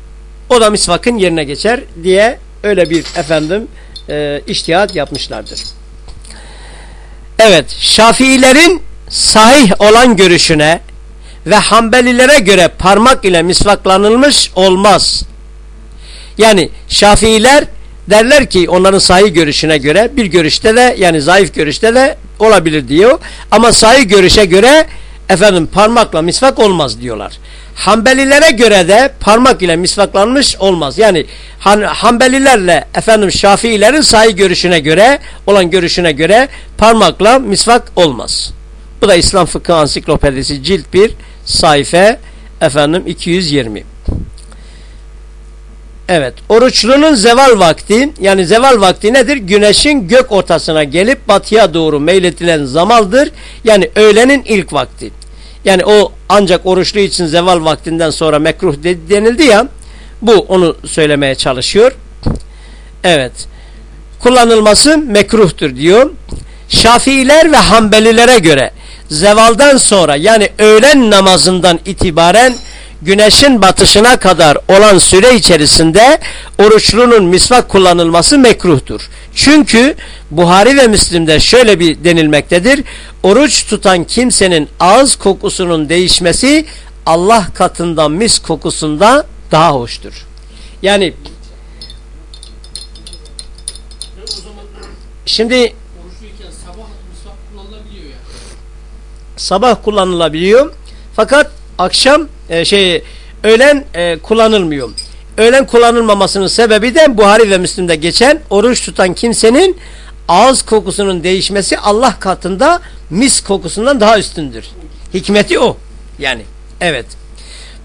o da misvakın yerine geçer diye öyle bir efendim e, iştihat yapmışlardır. Evet Şafiilerin sahih olan görüşüne ve Hanbelilere göre parmak ile misvaklanılmış olmaz. Yani Şafiiler derler ki onların sahih görüşüne göre bir görüşte de yani zayıf görüşte de olabilir diyor. Ama sahih görüşe göre efendim parmakla misvak olmaz diyorlar. Hanbelilere göre de parmak ile misvaklanmış olmaz. Yani han, Hanbelilerle efendim Şafiilerin sahi görüşüne göre olan görüşüne göre parmakla misvak olmaz. Bu da İslam Fıkıh Ansiklopedisi cilt 1 sayfa efendim 220. Evet, oruçlunun zeval vakti, yani zeval vakti nedir? Güneşin gök ortasına gelip batıya doğru meyletilen zamaldır. Yani öğlenin ilk vakti. Yani o ancak oruçlu için zeval vaktinden sonra mekruh denildi ya, bu onu söylemeye çalışıyor. Evet, kullanılması mekruhtur diyor. Şafiiler ve Hanbelilere göre zevaldan sonra yani öğlen namazından itibaren güneşin batışına kadar olan süre içerisinde oruçlunun misvak kullanılması mekruhtur. Çünkü Buhari ve Müslim'de şöyle bir denilmektedir. Oruç tutan kimsenin ağız kokusunun değişmesi Allah katından mis kokusunda daha hoştur. Yani şimdi sabah kullanılabiliyor. Fakat akşam e, şey öğlen e, kullanılmıyor. Öğlen kullanılmamasının sebebi de Buhari ve Müslim'de geçen oruç tutan kimsenin ağız kokusunun değişmesi Allah katında mis kokusundan daha üstündür. Hikmeti o. Yani evet.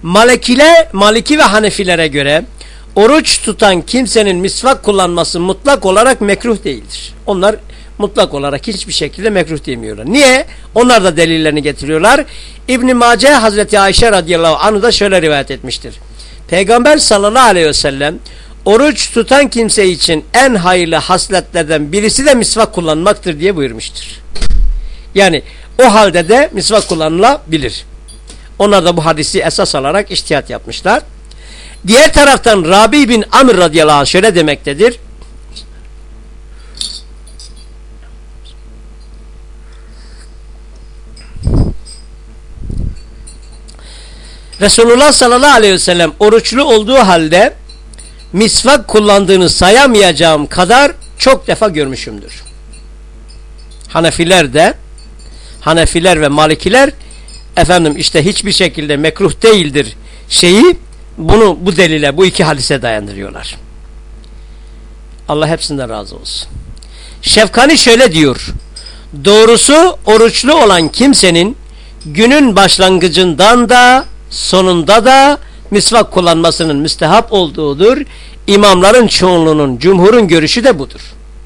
Malikile, Maliki ve Hanefilere göre oruç tutan kimsenin misvak kullanması mutlak olarak mekruh değildir. Onlar mutlak olarak hiçbir şekilde mekruh demiyorlar. Niye? Onlar da delillerini getiriyorlar. İbn Mace Hazreti Ayşe radıyallahu anhu da şöyle rivayet etmiştir. Peygamber sallallahu aleyhi ve sellem oruç tutan kimse için en hayırlı hasletlerden birisi de misvak kullanmaktır diye buyurmuştur. Yani o halde de misvak kullanılabilir. Onlar da bu hadisi esas alarak iştihat yapmışlar. Diğer taraftan Rabi bin Amr radıyallahu anh şöyle demektedir. Resulullah sallallahu aleyhi ve sellem oruçlu olduğu halde misvak kullandığını sayamayacağım kadar çok defa görmüşümdür. Hanefiler de Hanefiler ve Malikiler efendim işte hiçbir şekilde mekruh değildir şeyi bunu bu delile bu iki hadise dayandırıyorlar. Allah hepsinden razı olsun. Şefkani şöyle diyor. Doğrusu oruçlu olan kimsenin günün başlangıcından da sonunda da misvak kullanmasının müstehap olduğudur. İmamların çoğunluğunun, cumhurun görüşü de budur.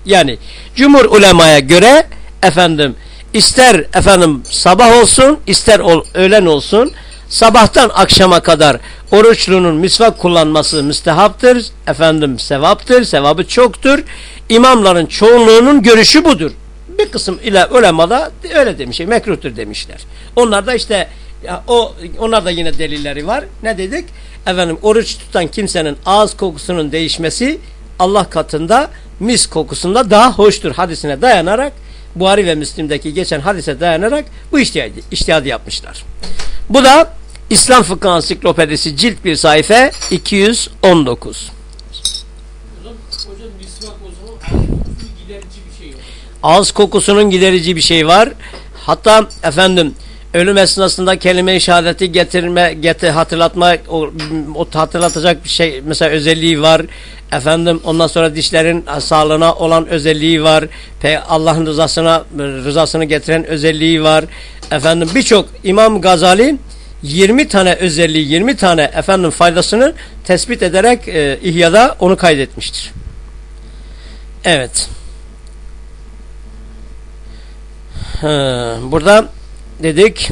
Yani cumhur ulemaya göre efendim ister efendim sabah olsun ister ol, öğlen olsun sabahtan akşama kadar oruçlunun misvak kullanması müstehaptır. Efendim sevaptır, sevabı çoktur. İmamların çoğunluğunun görüşü budur. Bir kısım ile ulemada öyle demiş, mekruhtur demişler. Onlar da işte ya o onlar da yine delilleri var. Ne dedik? Efendim oruç tutan kimsenin ağız kokusunun değişmesi Allah katında mis kokusunda daha hoştur hadisine dayanarak Buhari ve Müslim'deki geçen hadise dayanarak bu iştihadı, iştihadı yapmışlar. Bu da İslam Fıkıh Ansiklopedisi cilt bir sayfa 219. Ağız kokusunun giderici bir şey var. Hatta efendim ölüm esnasında kelime-i şehadeti getirme, getir, hatırlatma, o, o hatırlatacak bir şey mesela özelliği var. Efendim ondan sonra dişlerin sağlığına olan özelliği var. Allah'ın rızasına rızasını getiren özelliği var. Efendim birçok İmam Gazali 20 tane özelliği, 20 tane efendim faydasını tespit ederek e, İhya'da onu kaydetmiştir. Evet. Burada dedik.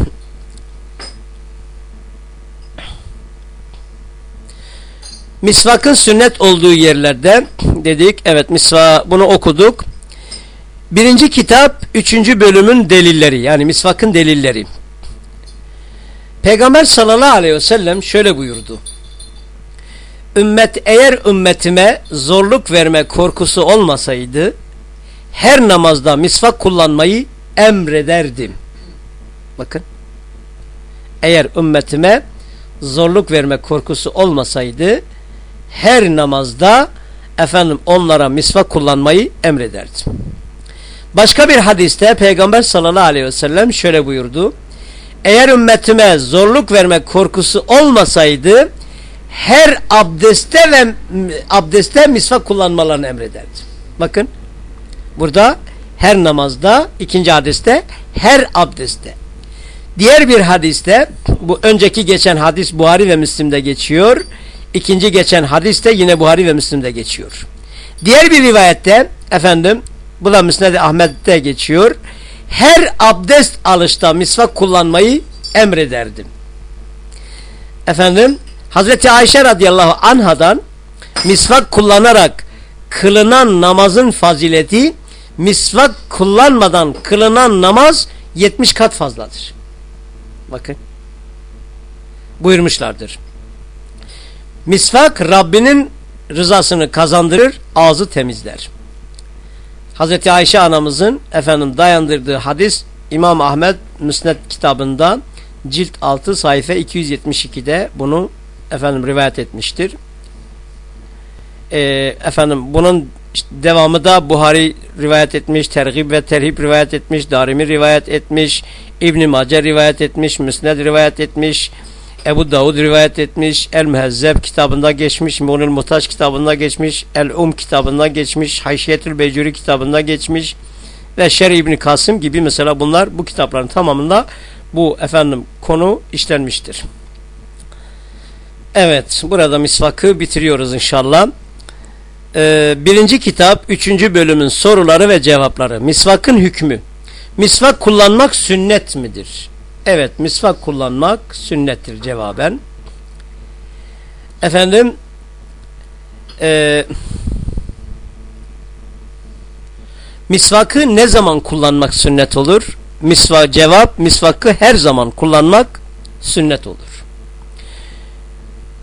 Misvakın sünnet olduğu yerlerde dedik. Evet misva bunu okuduk. Birinci kitap üçüncü bölümün delilleri yani misvakın delilleri. Peygamber sallallahu aleyhi ve sellem şöyle buyurdu. Ümmet eğer ümmetime zorluk verme korkusu olmasaydı her namazda misvak kullanmayı emrederdim Bakın. Eğer ümmetime zorluk verme korkusu olmasaydı her namazda efendim onlara misvak kullanmayı emrederdim. Başka bir hadiste Peygamber sallallahu aleyhi ve sellem şöyle buyurdu. eğer ümmetime zorluk vermek korkusu olmasaydı her abdeste ve abdeste misvak kullanmalarını emrederdi. Bakın burada her namazda ikinci hadiste her abdeste. Diğer bir hadiste bu önceki geçen hadis Buhari ve Müslim'de geçiyor. İkinci geçen hadiste yine Buhari ve Müslim'de geçiyor. Diğer bir rivayette efendim bu da Müsned-i Ahmet'te geçiyor. Her abdest alışta misvak kullanmayı emrederdim. Efendim Hazreti Ayşe radıyallahu anhadan misvak kullanarak kılınan namazın fazileti misvak kullanmadan kılınan namaz 70 kat fazladır. Bakın. Buyurmuşlardır. Misvak Rabbinin rızasını kazandırır, ağzı temizler. Hazreti Ayşe anamızın efendim dayandırdığı hadis İmam Ahmet Müsned kitabında cilt 6 sayfa 272'de bunu efendim rivayet etmiştir. Ee, efendim bunun devamı da Buhari rivayet etmiş, Tergib ve Terhib rivayet etmiş, Darimi rivayet etmiş, İbn Mace rivayet etmiş, Müsned rivayet etmiş, Ebu Davud rivayet etmiş, El Mühezzeb kitabında geçmiş, Munil Mutaş kitabında geçmiş, El Um kitabında geçmiş, Hayşiyetül Becuri kitabında geçmiş ve Şer İbni Kasım gibi mesela bunlar bu kitapların tamamında bu efendim konu işlenmiştir. Evet burada misvakı bitiriyoruz inşallah. Ee, birinci kitap üçüncü bölümün soruları ve cevapları. Misvakın hükmü. Misvak kullanmak sünnet midir? Evet misvak kullanmak sünnettir cevaben. Efendim e, misvakı ne zaman kullanmak sünnet olur? Misvak cevap misvakı her zaman kullanmak sünnet olur.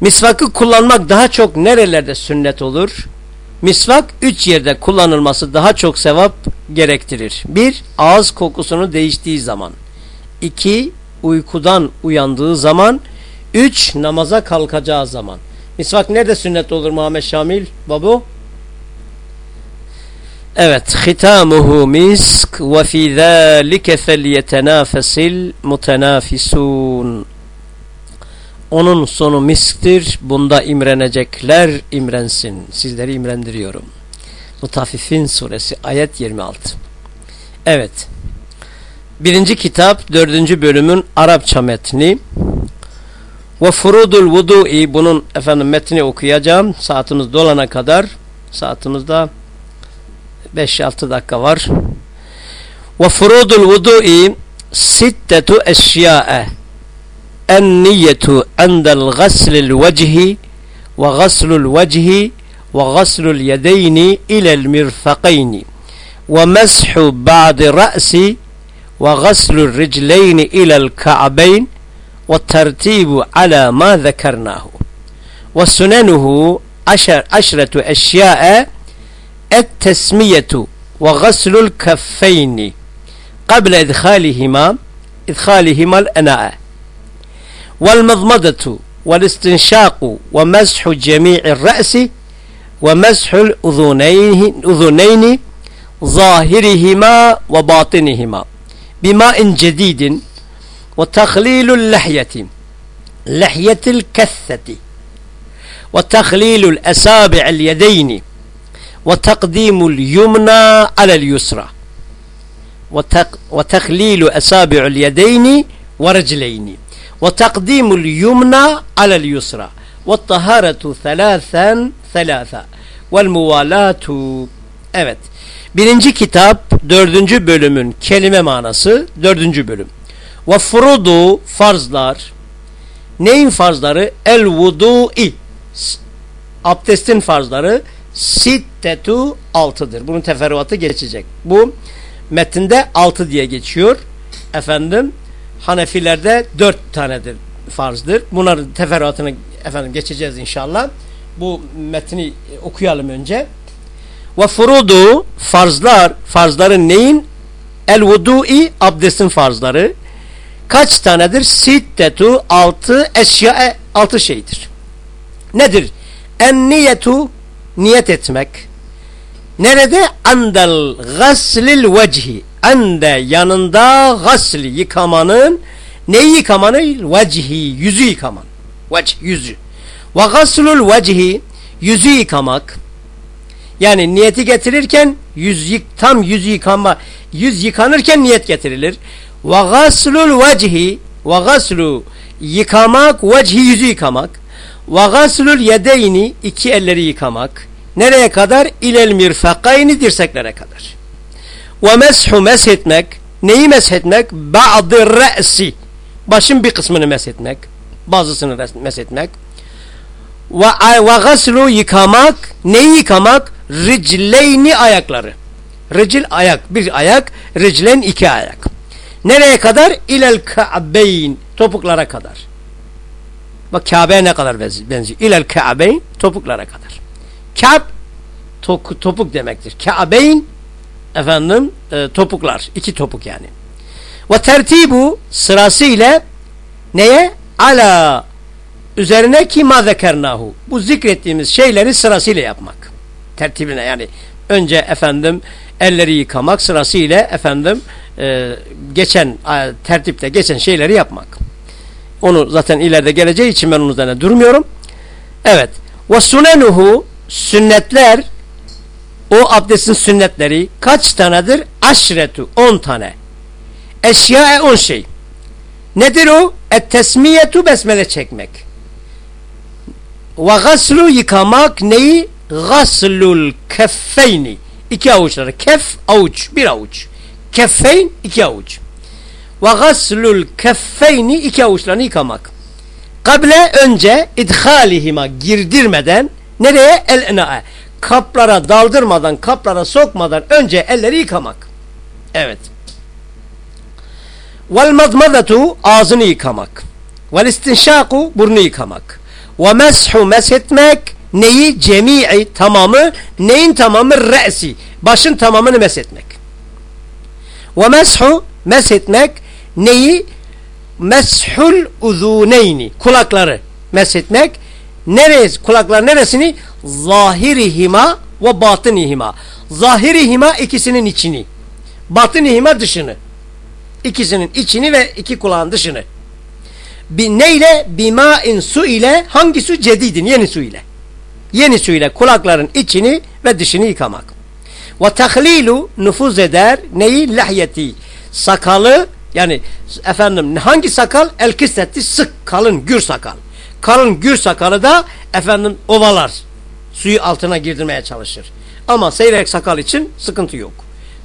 Misvakı kullanmak daha çok nerelerde sünnet olur? Misvak üç yerde kullanılması daha çok sevap gerektirir. Bir, ağız kokusunu değiştiği zaman. İki, uykudan uyandığı zaman. Üç, namaza kalkacağı zaman. Misvak nerede sünnet olur Muhammed Şamil? Babu? Evet. Hitamuhu misk ve fî zâlike felyetenâfesil mutenâfisûn. Onun sonu misktir. Bunda imrenecekler imrensin. Sizleri imrendiriyorum. Mutafifin suresi ayet 26. Evet. Birinci kitap dördüncü bölümün Arapça metni. Ve furudul vudu'i bunun efendim metni okuyacağım. Saatimiz dolana kadar. Saatimizde 5-6 dakika var. Ve furudul vudu'i sittetu eşya'e النية عند الغسل الوجه وغسل الوجه وغسل اليدين إلى المرفقين ومسح بعد رأس وغسل الرجلين إلى الكعبين والترتيب على ما ذكرناه. وسننه عشر عشرة أشياء التسمية وغسل الكفين قبل إدخالهما إدخالهما الأناء. والمضمضة والاستنشاق ومسح جميع الرأس ومسح الأذنين أذنين ظاهرهما وباطنهما بماء جديد وتخليل اللحية لحية الكثة وتخليل الأسابع اليدين وتقديم اليمنى على اليسرى وتخليل أسابع اليدين ورجلين Ve takdimul yumna alel yusra. Ve taharetu thalâthen thalâtha. Vel muvalâtu. Evet. Birinci kitap dördüncü bölümün kelime manası dördüncü bölüm. Ve furudu farzlar. Neyin farzları? El vudu'i. Abdestin farzları sittetu altıdır. Bunun teferruatı geçecek. Bu metinde altı diye geçiyor. Efendim Hanefilerde dört tanedir farzdır. Bunların teferruatını efendim geçeceğiz inşallah. Bu metni okuyalım önce. Ve furudu farzlar, farzların neyin? El vudu'i abdestin farzları. Kaç tanedir? Sittetu altı eşya altı şeydir. Nedir? En niyetu niyet etmek. Nerede? Andal gaslil vecihi ende yanında gasli yıkamanın Neyi yıkamanı? Vecihi, yüzü yıkaman. Vecih, yüzü. Ve gaslul vecihi, yüzü yıkamak. Yani niyeti getirirken yüz yık, tam yüz yıkama, yüz yıkanırken niyet getirilir. Ve gaslul vecihi, ve gaslu yıkamak, vecihi yüzü yıkamak. Ve gaslul yedeyni, iki elleri yıkamak. Nereye kadar? İlel mirfakayni dirseklere kadar. Ve meshu meshetmek, neyi meshetmek? Ba'dı re'si, başın bir kısmını meshetmek, bazısını meshetmek. Ve, ve gaslu yıkamak, neyi yıkamak? Ricleyni ayakları. Ricil ayak, bir ayak, riclen iki ayak. Nereye kadar? İlel ka'beyn, topuklara kadar. Bak Kabe'ye ne kadar benziyor. İlel ka'beyn, topuklara kadar. Ka'b, topuk demektir. Ka'beyn, efendim, e, topuklar. iki topuk yani. Ve tertibu, sırası ile neye? Ala, üzerine ki ma zekernahu. Bu zikrettiğimiz şeyleri sırasıyla yapmak. Tertibine yani önce efendim elleri yıkamak sırasıyla efendim e, geçen tertipte geçen şeyleri yapmak. Onu zaten ileride geleceği için ben onun üzerine durmuyorum. Evet. Ve sunenuhu sünnetler o abdestin sünnetleri kaç tanedir? Aşretu on tane. Eşya on şey. Nedir o? Et tesmiyetu besmele çekmek. Ve gaslu yıkamak neyi? Gaslul keffeyni. İki avuçları. Kef avuç. Bir avuç. Keffeyn iki avuç. Ve gaslul keffeyni iki avuçlarını yıkamak. Kable önce idhalihima girdirmeden nereye? El enae. Kaplara daldırmadan, kaplara sokmadan önce elleri yıkamak. Evet. Vel madmadatu ağzını yıkamak. Vel istinşaku burnu yıkamak. Ve meshu meshetmek neyi? Cemi'i tamamı. Neyin tamamı? Re'si. Başın tamamını meshetmek. Ve meshu meshetmek neyi? Meshul uzuneyni. Kulakları meshetmek. Neresi? Kulaklar neresini? Zahirihima ve batınihima. Zahirihima ikisinin içini. Batınihima dışını. İkisinin içini ve iki kulağın dışını. Bi, neyle? Bima'in su ile hangi su? Cedidin yeni su ile. Yeni su ile kulakların içini ve dışını yıkamak. Ve tahlilu nüfuz eder neyi? Lahyeti. Sakalı yani efendim hangi sakal? El kisnetti sık kalın gür sakal. Kalın gür sakalı da efendim ovalar. Suyu altına girdirmeye çalışır. Ama seyrek sakal için sıkıntı yok.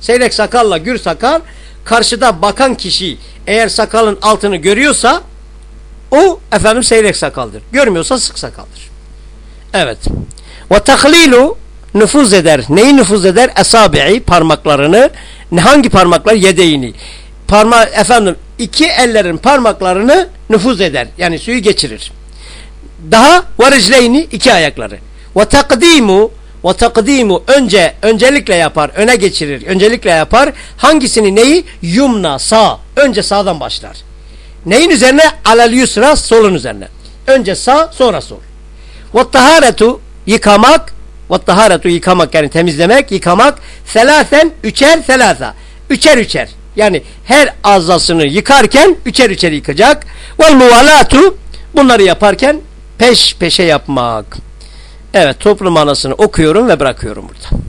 Seyrek sakalla gür sakal karşıda bakan kişi eğer sakalın altını görüyorsa o efendim seyrek sakaldır. Görmüyorsa sık sakaldır. Evet. Ve tahlilu nüfuz eder. Neyi nüfuz eder? Esabi'i parmaklarını. Hangi parmaklar? Yedeğini. Parma efendim iki ellerin parmaklarını nüfuz eder. Yani suyu geçirir. Daha varicleyni iki ayakları. Ve takdimu ve takdimu önce öncelikle yapar, öne geçirir, öncelikle yapar. Hangisini neyi? Yumna sağ. Önce sağdan başlar. Neyin üzerine? Alel yusra solun üzerine. Önce sağ sonra sol. Ve taharetu yıkamak ve taharetu yıkamak yani temizlemek, yıkamak. Selasen üçer selasa. Üçer üçer. Yani her azasını yıkarken üçer üçer yıkacak. Vel muvalatu bunları yaparken peş peşe yapmak. Evet toplum anasını okuyorum ve bırakıyorum burada.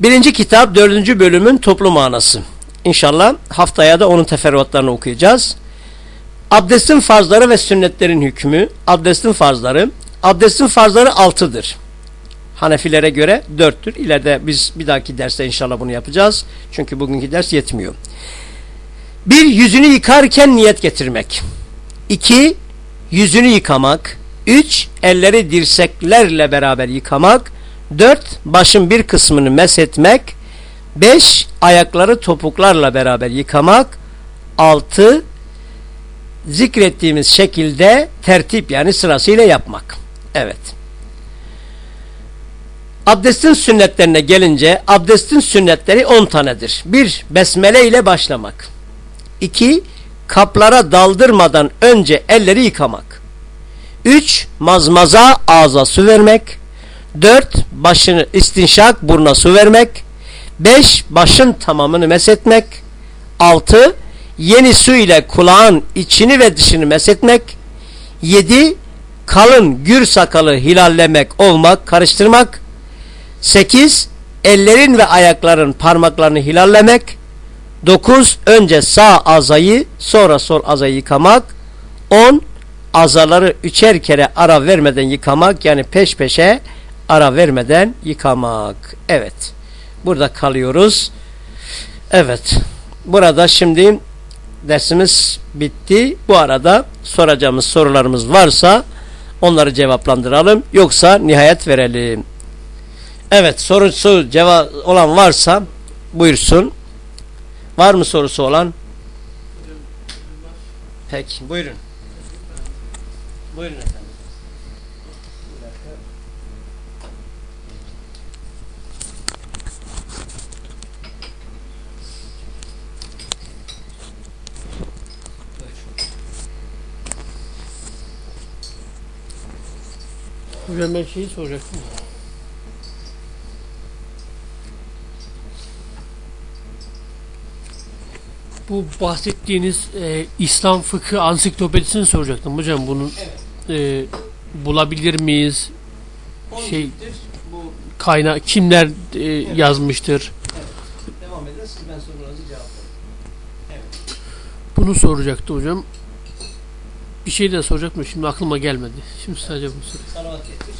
Birinci kitap dördüncü bölümün toplum anası. İnşallah haftaya da onun teferruatlarını okuyacağız. Abdestin farzları ve sünnetlerin hükmü. Abdestin farzları. Abdestin farzları altıdır. Hanefilere göre dörttür. İleride biz bir dahaki derste inşallah bunu yapacağız. Çünkü bugünkü ders yetmiyor. Bir, yüzünü yıkarken niyet getirmek. İki, yüzünü yıkamak. Üç, elleri dirseklerle beraber yıkamak. Dört, başın bir kısmını meshetmek. Beş, ayakları topuklarla beraber yıkamak. Altı, zikrettiğimiz şekilde tertip yani sırasıyla yapmak. Evet. Abdestin sünnetlerine gelince abdestin sünnetleri on tanedir. Bir, besmele ile başlamak. İki, kaplara daldırmadan önce elleri yıkamak. Üç, mazmaza ağza su vermek. Dört, başını istinşak buruna su vermek. Beş, başın tamamını mesetmek. Altı, Yeni su ile kulağın içini ve dışını mesetmek. 7. Kalın gür sakalı hilallemek, olmak, karıştırmak. 8. Ellerin ve ayakların parmaklarını hilallemek. 9. Önce sağ azayı sonra sol azayı yıkamak. 10. Azaları üçer kere ara vermeden yıkamak yani peş peşe ara vermeden yıkamak. Evet. Burada kalıyoruz. Evet. Burada şimdi dersimiz bitti. Bu arada soracağımız sorularımız varsa onları cevaplandıralım. Yoksa nihayet verelim. Evet sorusu cevap olan varsa buyursun. Var mı sorusu olan? Peki buyurun. Buyurun efendim. Hocam ben şeyi soracaktım. Bu bahsettiğiniz e, İslam fıkı ansiklopedisini soracaktım hocam. Bunun e, bulabilir miyiz? Şey- bu Kaynağı kimler e, yazmıştır? devam edin siz ben sorularınızı cevaplayın. Bunu soracaktı hocam. Bir şey de soracaktım şimdi aklıma gelmedi. Şimdi sadece bunu sorayım. Salavat getir.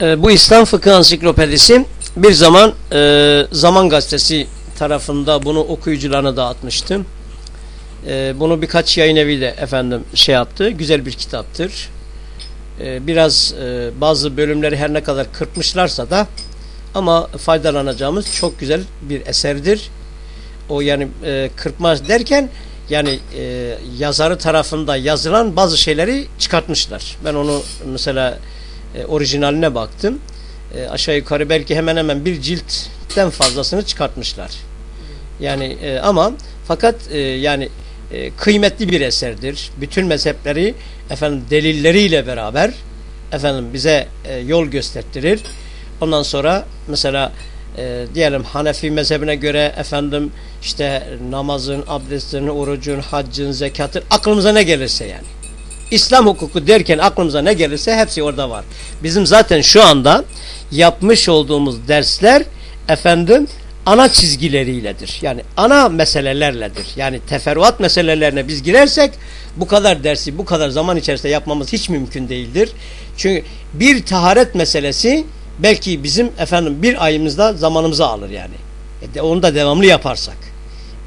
Ee, bu İslam Fıkıh Ansiklopedisi bir zaman e, Zaman Gazetesi tarafında bunu okuyucularına dağıtmıştım. E, bunu birkaç yayın evi de efendim şey yaptı. Güzel bir kitaptır. E, biraz e, bazı bölümleri her ne kadar kırpmışlarsa da ama faydalanacağımız çok güzel bir eserdir. O yani e, kırpma derken yani e, yazarı tarafında yazılan bazı şeyleri çıkartmışlar. Ben onu mesela e, orijinaline baktım. E, aşağı yukarı belki hemen hemen bir ciltten fazlasını çıkartmışlar. Yani e, ama fakat e, yani e, kıymetli bir eserdir. Bütün mezhepleri efendim delilleriyle beraber efendim bize e, yol göstertirir. Ondan sonra mesela e, diyelim Hanefi mezhebine göre efendim işte namazın, abdestin, orucun, haccın, zekatın aklımıza ne gelirse yani. İslam hukuku derken aklımıza ne gelirse hepsi orada var. Bizim zaten şu anda yapmış olduğumuz dersler efendim ana çizgileriyledir. Yani ana meselelerledir. Yani teferruat meselelerine biz girersek bu kadar dersi bu kadar zaman içerisinde yapmamız hiç mümkün değildir. Çünkü bir taharet meselesi belki bizim efendim bir ayımızda zamanımızı alır yani. E de, onu da devamlı yaparsak.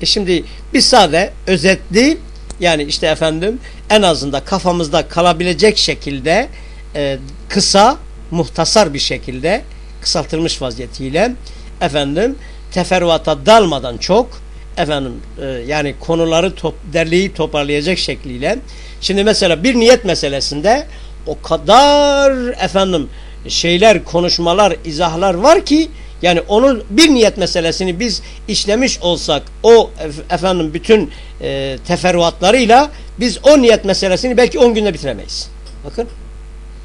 E şimdi biz sade özetli yani işte efendim en azından kafamızda kalabilecek şekilde e, kısa muhtasar bir şekilde kısaltılmış vaziyetiyle efendim teferruata dalmadan çok efendim e, yani konuları top, derleyi toparlayacak şekliyle. Şimdi mesela bir niyet meselesinde o kadar efendim şeyler konuşmalar izahlar var ki yani onun bir niyet meselesini biz işlemiş olsak o efendim bütün e, teferruatlarıyla biz o niyet meselesini belki 10 günde bitiremeyiz. Bakın.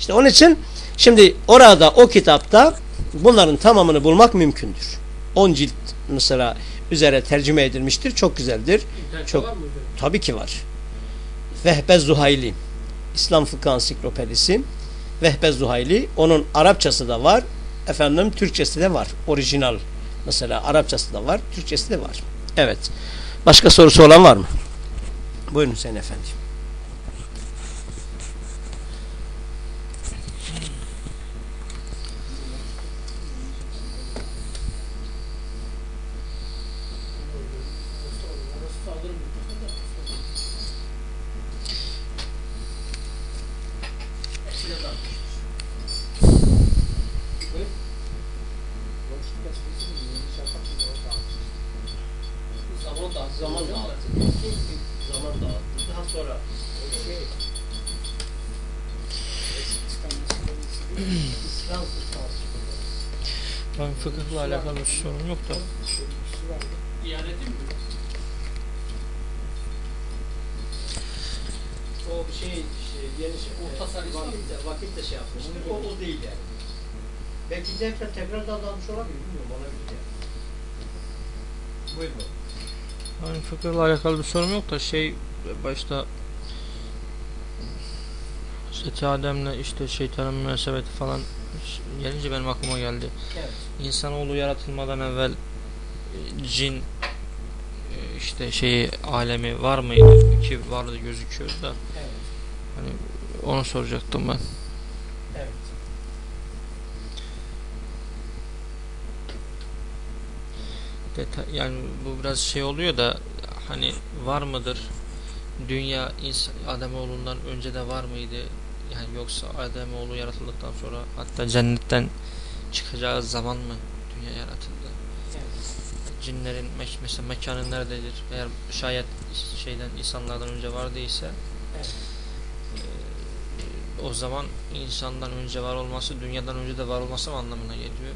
İşte onun için şimdi orada o kitapta bunların tamamını bulmak mümkündür. 10 cilt mesela üzere tercüme edilmiştir. Çok güzeldir. Çok tabii ki var. Vehbe Zuhayli İslam Fıkıh Ansiklopedisi Vehbe Zuhayli onun Arapçası da var. Efendim Türkçesi de var. Orijinal mesela Arapçası da var. Türkçesi de var. Evet. Başka sorusu olan var mı? Buyurun sen efendim. Zaman da zaman dağıttı. Zaman dağıttı. Daha sonra İslam Ben fıkıhla alakalı bir sorun yok da. Diyanetin mi? o şey, şey yeni şey, muhtasar vakitte, vakitte şey yapmıştır. O, o değil yani. Belki tekrar tekrar da almış olabilir. Bilmiyorum olabilir yani. Yani fıkıhla alakalı bir sorum yok da şey başta Hazreti Adem'le işte şeytanın münasebeti falan gelince benim aklıma geldi. Evet. İnsanoğlu yaratılmadan evvel e, cin e, işte şeyi alemi var mıydı ki vardı gözüküyor da Evet. hani onu soracaktım ben. Evet. Deta yani bu biraz şey oluyor da hani var mıdır? Dünya ins Ademoğlundan önce de var mıydı? Yani yoksa Ademoğlu yaratıldıktan sonra hatta cennetten çıkacağı zaman mı dünya yaratıldı? Cinlerin mek mesela mekanı nerededir? Eğer şayet şeyden insanlardan önce vardıysa Evet. eee, o zaman insandan önce var olması dünyadan önce de var olması mı anlamına geliyor?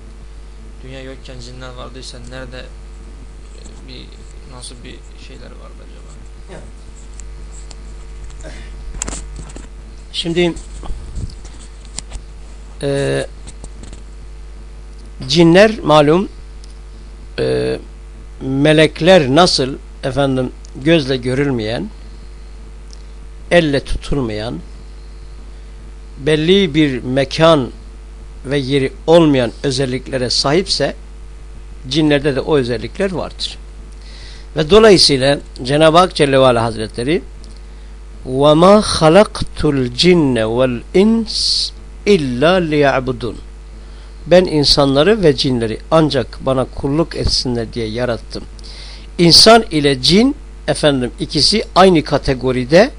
Dünya yokken cinler vardıysa nerede e, bir nasıl bir şeyler vardı acaba? Şimdi e, cinler malum e, melekler nasıl efendim gözle görülmeyen elle tutulmayan belli bir mekan ve yeri olmayan özelliklere sahipse cinlerde de o özellikler vardır. Ve dolayısıyla Cenab-ı Hak Celle ve Ala Hazretleri وَمَا خَلَقْتُ الْجِنَّ وَالْاِنْسِ اِلَّا لِيَعْبُدُونَ ben insanları ve cinleri ancak bana kulluk etsinler diye yarattım. İnsan ile cin efendim ikisi aynı kategoride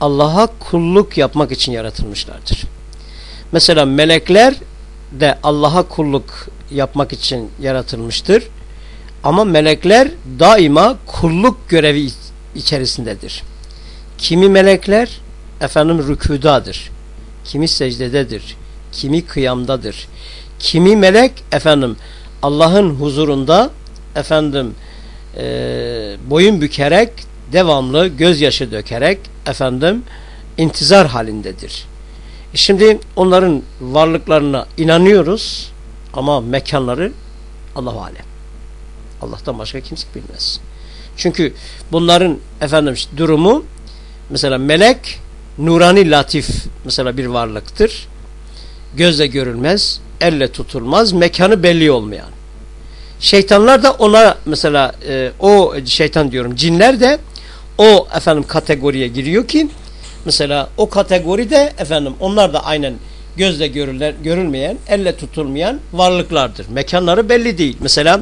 Allah'a kulluk yapmak için yaratılmışlardır. Mesela melekler de Allah'a kulluk yapmak için yaratılmıştır. Ama melekler daima kulluk görevi içerisindedir. Kimi melekler efendim rükudadır. Kimi secdededir. Kimi kıyamdadır. Kimi melek efendim Allah'ın huzurunda efendim e, boyun bükerek devamlı gözyaşı dökerek efendim intizar halindedir. Şimdi onların varlıklarına inanıyoruz ama mekanları Allah alem. Allah'tan başka kimse bilmez. Çünkü bunların efendim durumu mesela melek nurani latif mesela bir varlıktır. Gözle görülmez, elle tutulmaz, mekanı belli olmayan. Şeytanlar da ona mesela e, o şeytan diyorum cinler de o efendim kategoriye giriyor ki mesela o kategoride efendim onlar da aynen gözle görüler, görülmeyen, elle tutulmayan varlıklardır. Mekanları belli değil. Mesela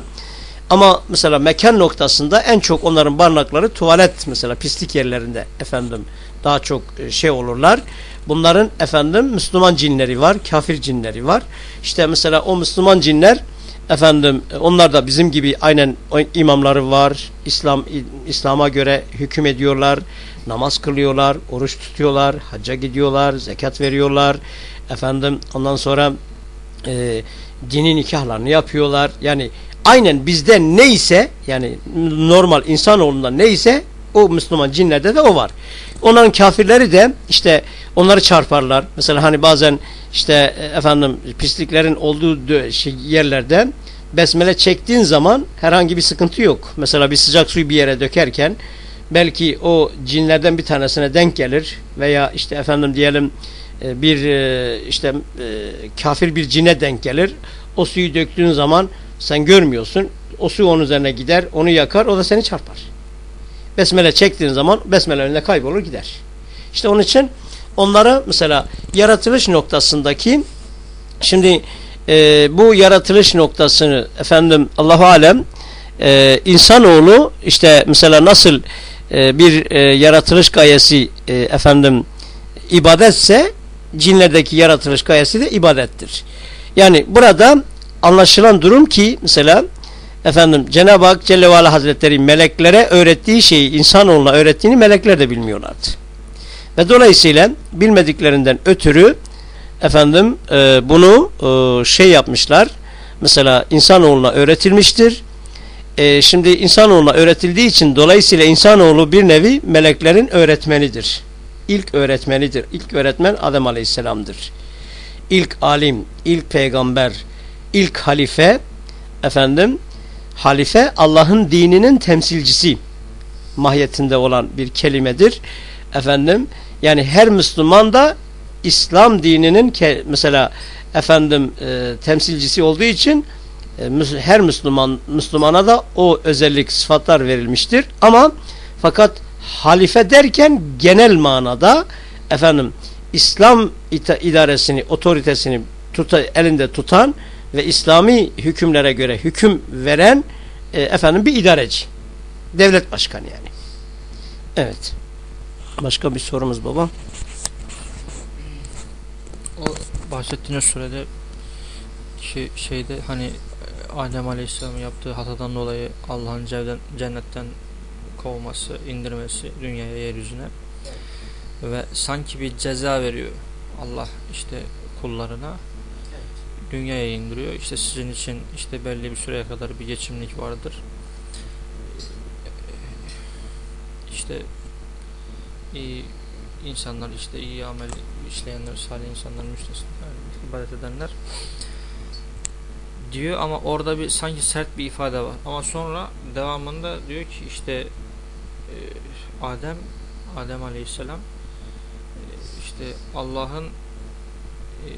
ama mesela mekan noktasında en çok onların barınakları tuvalet mesela pislik yerlerinde efendim daha çok şey olurlar. Bunların efendim Müslüman cinleri var, kafir cinleri var. İşte mesela o Müslüman cinler efendim onlar da bizim gibi aynen imamları var. İslam İslam'a göre hüküm ediyorlar. Namaz kılıyorlar, oruç tutuyorlar, hacca gidiyorlar, zekat veriyorlar. Efendim ondan sonra e, dini nikahlarını yapıyorlar. Yani aynen bizde neyse yani normal insanoğlundan neyse o Müslüman cinlerde de o var. Onların kafirleri de işte onları çarparlar. Mesela hani bazen işte efendim pisliklerin olduğu şey, yerlerde besmele çektiğin zaman herhangi bir sıkıntı yok. Mesela bir sıcak suyu bir yere dökerken belki o cinlerden bir tanesine denk gelir veya işte efendim diyelim bir işte kafir bir cine denk gelir. O suyu döktüğün zaman sen görmüyorsun. O su onun üzerine gider, onu yakar, o da seni çarpar. Besmele çektiğin zaman besmele önünde kaybolur gider. İşte onun için onlara mesela yaratılış noktasındaki şimdi e, bu yaratılış noktasını efendim Allahu alem e, insanoğlu işte mesela nasıl e, bir e, yaratılış gayesi e, efendim ibadetse cinlerdeki yaratılış gayesi de ibadettir. Yani burada anlaşılan durum ki mesela efendim Cenab-ı Hak Celle ve Hazretleri meleklere öğrettiği şeyi insanoğluna öğrettiğini melekler de bilmiyorlardı. Ve dolayısıyla bilmediklerinden ötürü efendim e, bunu e, şey yapmışlar. Mesela insanoğluna öğretilmiştir. E, şimdi insanoğluna öğretildiği için dolayısıyla insanoğlu bir nevi meleklerin öğretmenidir. İlk öğretmenidir. İlk öğretmen Adem Aleyhisselam'dır. İlk alim, ilk peygamber, ilk halife efendim halife Allah'ın dininin temsilcisi mahiyetinde olan bir kelimedir. Efendim yani her Müslüman da İslam dininin mesela efendim e, temsilcisi olduğu için e, her Müslüman Müslümana da o özellik sıfatlar verilmiştir. Ama fakat halife derken genel manada efendim İslam idaresini, otoritesini tuta, elinde tutan ve İslami hükümlere göre hüküm veren e, efendim bir idareci. Devlet başkanı yani. Evet. Başka bir sorumuz baba. O bahsettiğiniz sürede şey, şeyde hani Adem Aleyhisselam'ın yaptığı hatadan dolayı Allah'ın cennetten kovması, indirmesi dünyaya, yeryüzüne ve sanki bir ceza veriyor Allah işte kullarına dünyaya indiriyor. İşte sizin için işte belli bir süreye kadar bir geçimlik vardır. İşte iyi insanlar işte iyi amel işleyenler, salih insanlar, müstesna, ibadet edenler diyor ama orada bir sanki sert bir ifade var. Ama sonra devamında diyor ki işte e, Adem Adem Aleyhisselam e, işte Allah'ın e,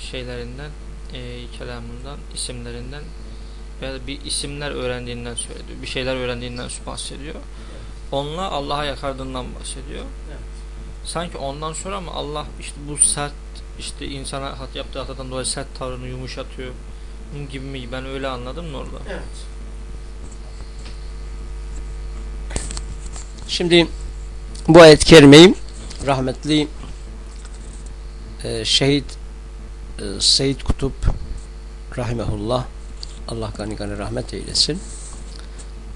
şeylerinden e, kelamından, isimlerinden veya bir isimler öğrendiğinden söylüyor. Bir şeyler öğrendiğinden bahsediyor. Onunla Allah'a yakardığından bahsediyor. Sanki ondan sonra mı Allah işte bu sert işte insana hat yaptığı hatadan dolayı sert tavrını yumuşatıyor gibi mi? Ben öyle anladım orada. Evet. Şimdi bu ayet kerimeyi rahmetli e, şehit e, Seyyid Kutup rahimehullah Allah gani gani rahmet eylesin.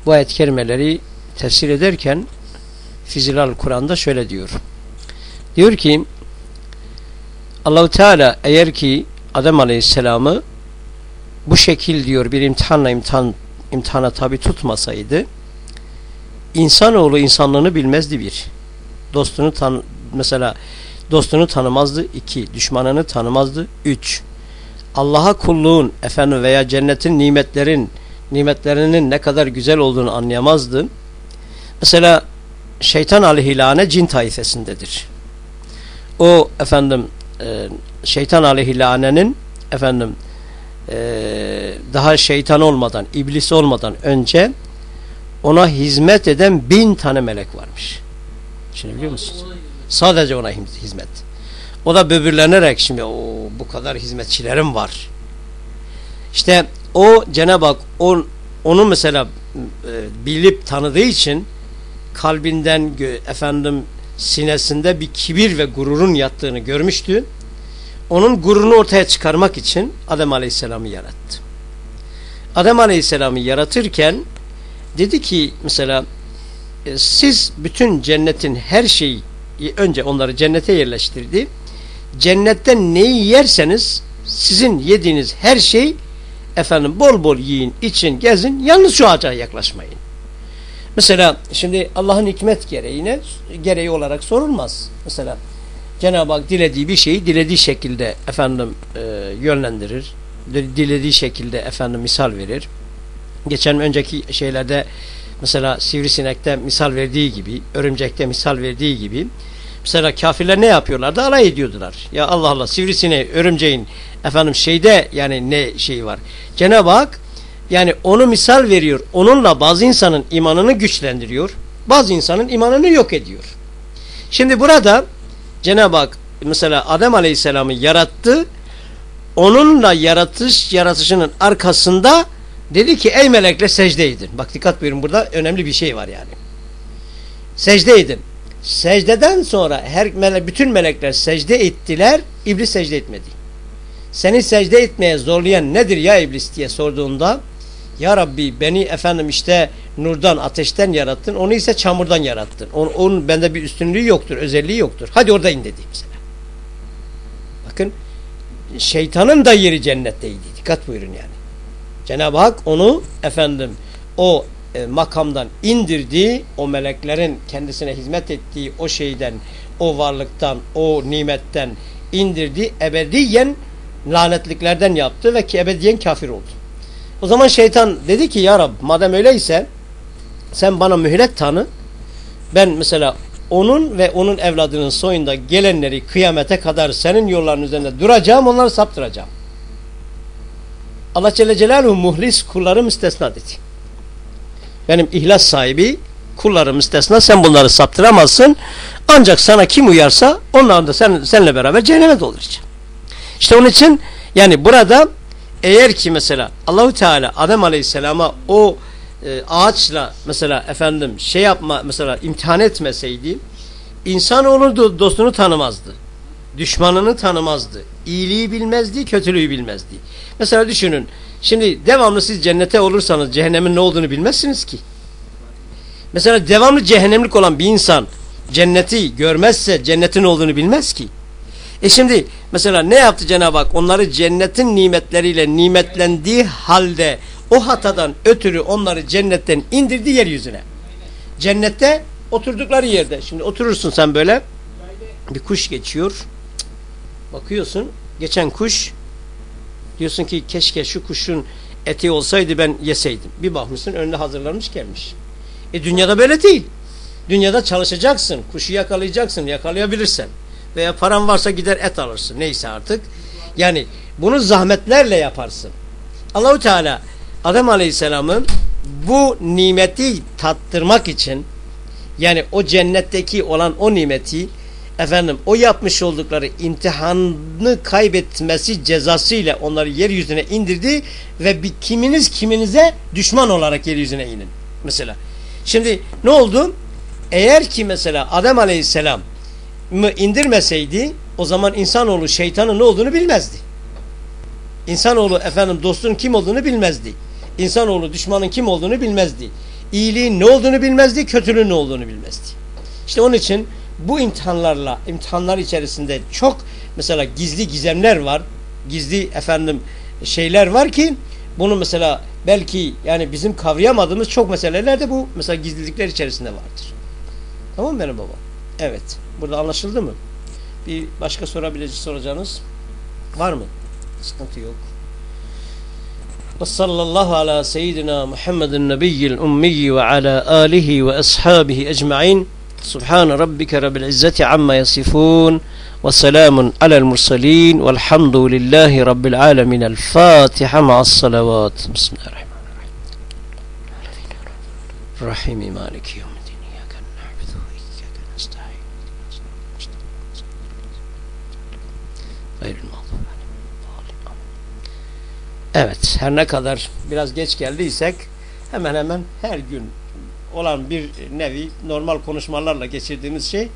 Bu ayet kerimeleri tefsir ederken Fizilal Kur'an'da şöyle diyor. Diyor ki Allahu Teala eğer ki Adem Aleyhisselam'ı bu şekil diyor bir imtihanla imtihan, imtihana tabi tutmasaydı insanoğlu insanlığını bilmezdi bir. Dostunu tan mesela dostunu tanımazdı iki. Düşmanını tanımazdı üç. Allah'a kulluğun efendim veya cennetin nimetlerin nimetlerinin ne kadar güzel olduğunu anlayamazdı. Mesela şeytan aleyhilane cin taifesindedir. O efendim e, şeytan aleyhilanenin efendim e, daha şeytan olmadan, iblis olmadan önce ona hizmet eden bin tane melek varmış. Şimdi biliyor musunuz? Sadece ona hizmet. O da böbürlenerek şimdi o bu kadar hizmetçilerim var. İşte o Cenab-ı Hak on, onu mesela e, bilip tanıdığı için kalbinden efendim sinesinde bir kibir ve gururun yattığını görmüştü onun gururunu ortaya çıkarmak için Adem Aleyhisselam'ı yarattı. Adem Aleyhisselam'ı yaratırken dedi ki mesela e, siz bütün cennetin her şeyi önce onları cennete yerleştirdi. Cennetten neyi yerseniz sizin yediğiniz her şey efendim bol bol yiyin, için, gezin. Yalnız şu ağaca yaklaşmayın. Mesela şimdi Allah'ın hikmet gereğine gereği olarak sorulmaz. Mesela Cenab-ı Hak dilediği bir şeyi dilediği şekilde efendim e, yönlendirir. Dilediği şekilde efendim misal verir. Geçen önceki şeylerde mesela sivrisinekte misal verdiği gibi, örümcekte misal verdiği gibi mesela kafirler ne yapıyorlardı? Alay ediyordular. Ya Allah Allah sivrisineği, örümceğin efendim şeyde yani ne şey var? Cenab-ı Hak yani onu misal veriyor. Onunla bazı insanın imanını güçlendiriyor. Bazı insanın imanını yok ediyor. Şimdi burada Cenab-ı Hak mesela Adem Aleyhisselam'ı yarattı. Onunla yaratış yaratışının arkasında dedi ki ey melekler secde edin. Bak dikkat buyurun burada önemli bir şey var yani. Secde edin. Secdeden sonra her mele bütün melekler secde ettiler. İblis secde etmedi. Seni secde etmeye zorlayan nedir ya iblis diye sorduğunda ya Rabbi beni efendim işte nurdan, ateşten yarattın. Onu ise çamurdan yarattın. Onun, onun bende bir üstünlüğü yoktur, özelliği yoktur. Hadi orada in dedi mesela. Bakın şeytanın da yeri cennetteydi. Dikkat buyurun yani. Cenab-ı Hak onu efendim o e, makamdan indirdi. O meleklerin kendisine hizmet ettiği o şeyden, o varlıktan, o nimetten indirdi. Ebediyen lanetliklerden yaptı ve ki ebediyen kafir oldu. O zaman şeytan dedi ki ya Rab madem öyleyse sen bana mühlet tanı. Ben mesela onun ve onun evladının soyunda gelenleri kıyamete kadar senin yolların üzerinde duracağım onları saptıracağım. Allah Celle Celaluhu muhlis kulları müstesna dedi. Benim ihlas sahibi kulları müstesna sen bunları saptıramazsın. Ancak sana kim uyarsa onların da sen, seninle beraber cehenneme dolduracağım. İşte onun için yani burada eğer ki mesela Allahu Teala Adem Aleyhisselam'a o e, ağaçla mesela efendim şey yapma mesela imtihan etmeseydi insanoğlu do dostunu tanımazdı. Düşmanını tanımazdı. İyiliği bilmezdi, kötülüğü bilmezdi. Mesela düşünün. Şimdi devamlı siz cennete olursanız cehennemin ne olduğunu bilmezsiniz ki. Mesela devamlı cehennemlik olan bir insan cenneti görmezse cennetin olduğunu bilmez ki. E şimdi mesela ne yaptı Cenab-ı Hak? Onları cennetin nimetleriyle nimetlendiği halde o hatadan ötürü onları cennetten indirdi yeryüzüne. Cennette oturdukları yerde. Şimdi oturursun sen böyle. Bir kuş geçiyor. Bakıyorsun. Geçen kuş diyorsun ki keşke şu kuşun eti olsaydı ben yeseydim. Bir bakmışsın önüne hazırlanmış gelmiş. E dünyada böyle değil. Dünyada çalışacaksın. Kuşu yakalayacaksın. Yakalayabilirsen. Veya paran varsa gider et alırsın. Neyse artık. Yani bunu zahmetlerle yaparsın. Allahu Teala Adem Aleyhisselam'ın bu nimeti tattırmak için yani o cennetteki olan o nimeti efendim o yapmış oldukları imtihanını kaybetmesi cezasıyla onları yeryüzüne indirdi ve bir kiminiz kiminize düşman olarak yeryüzüne inin. Mesela. Şimdi ne oldu? Eğer ki mesela Adem Aleyhisselam mı indirmeseydi o zaman insanoğlu şeytanın ne olduğunu bilmezdi. İnsanoğlu efendim dostun kim olduğunu bilmezdi. İnsanoğlu düşmanın kim olduğunu bilmezdi. İyiliğin ne olduğunu bilmezdi, kötülüğün ne olduğunu bilmezdi. İşte onun için bu imtihanlarla, imtihanlar içerisinde çok mesela gizli gizemler var. Gizli efendim şeyler var ki bunu mesela belki yani bizim kavrayamadığımız çok meselelerde bu mesela gizlilikler içerisinde vardır. Tamam mı benim baba? Evet. Burada anlaşıldı mı? Bir başka sorabileceğiniz soracağınız var mı? Sıkıntı yok. Ve sallallahu ala seyyidina Muhammedin nebiyyil ummiyi ve ala alihi ve ashabihi ecma'in سبحان ربك رب العزة عما يصفون وسلام على المرسلين والحمد لله رب العالمين. الفاتحة مع الصلوات. بسم الله الرحمن الرحيم. مالك يوم الدين. غير Evet her ne kadar biraz geç geldiysek hemen hemen her gün olan bir nevi normal konuşmalarla geçirdiğimiz şey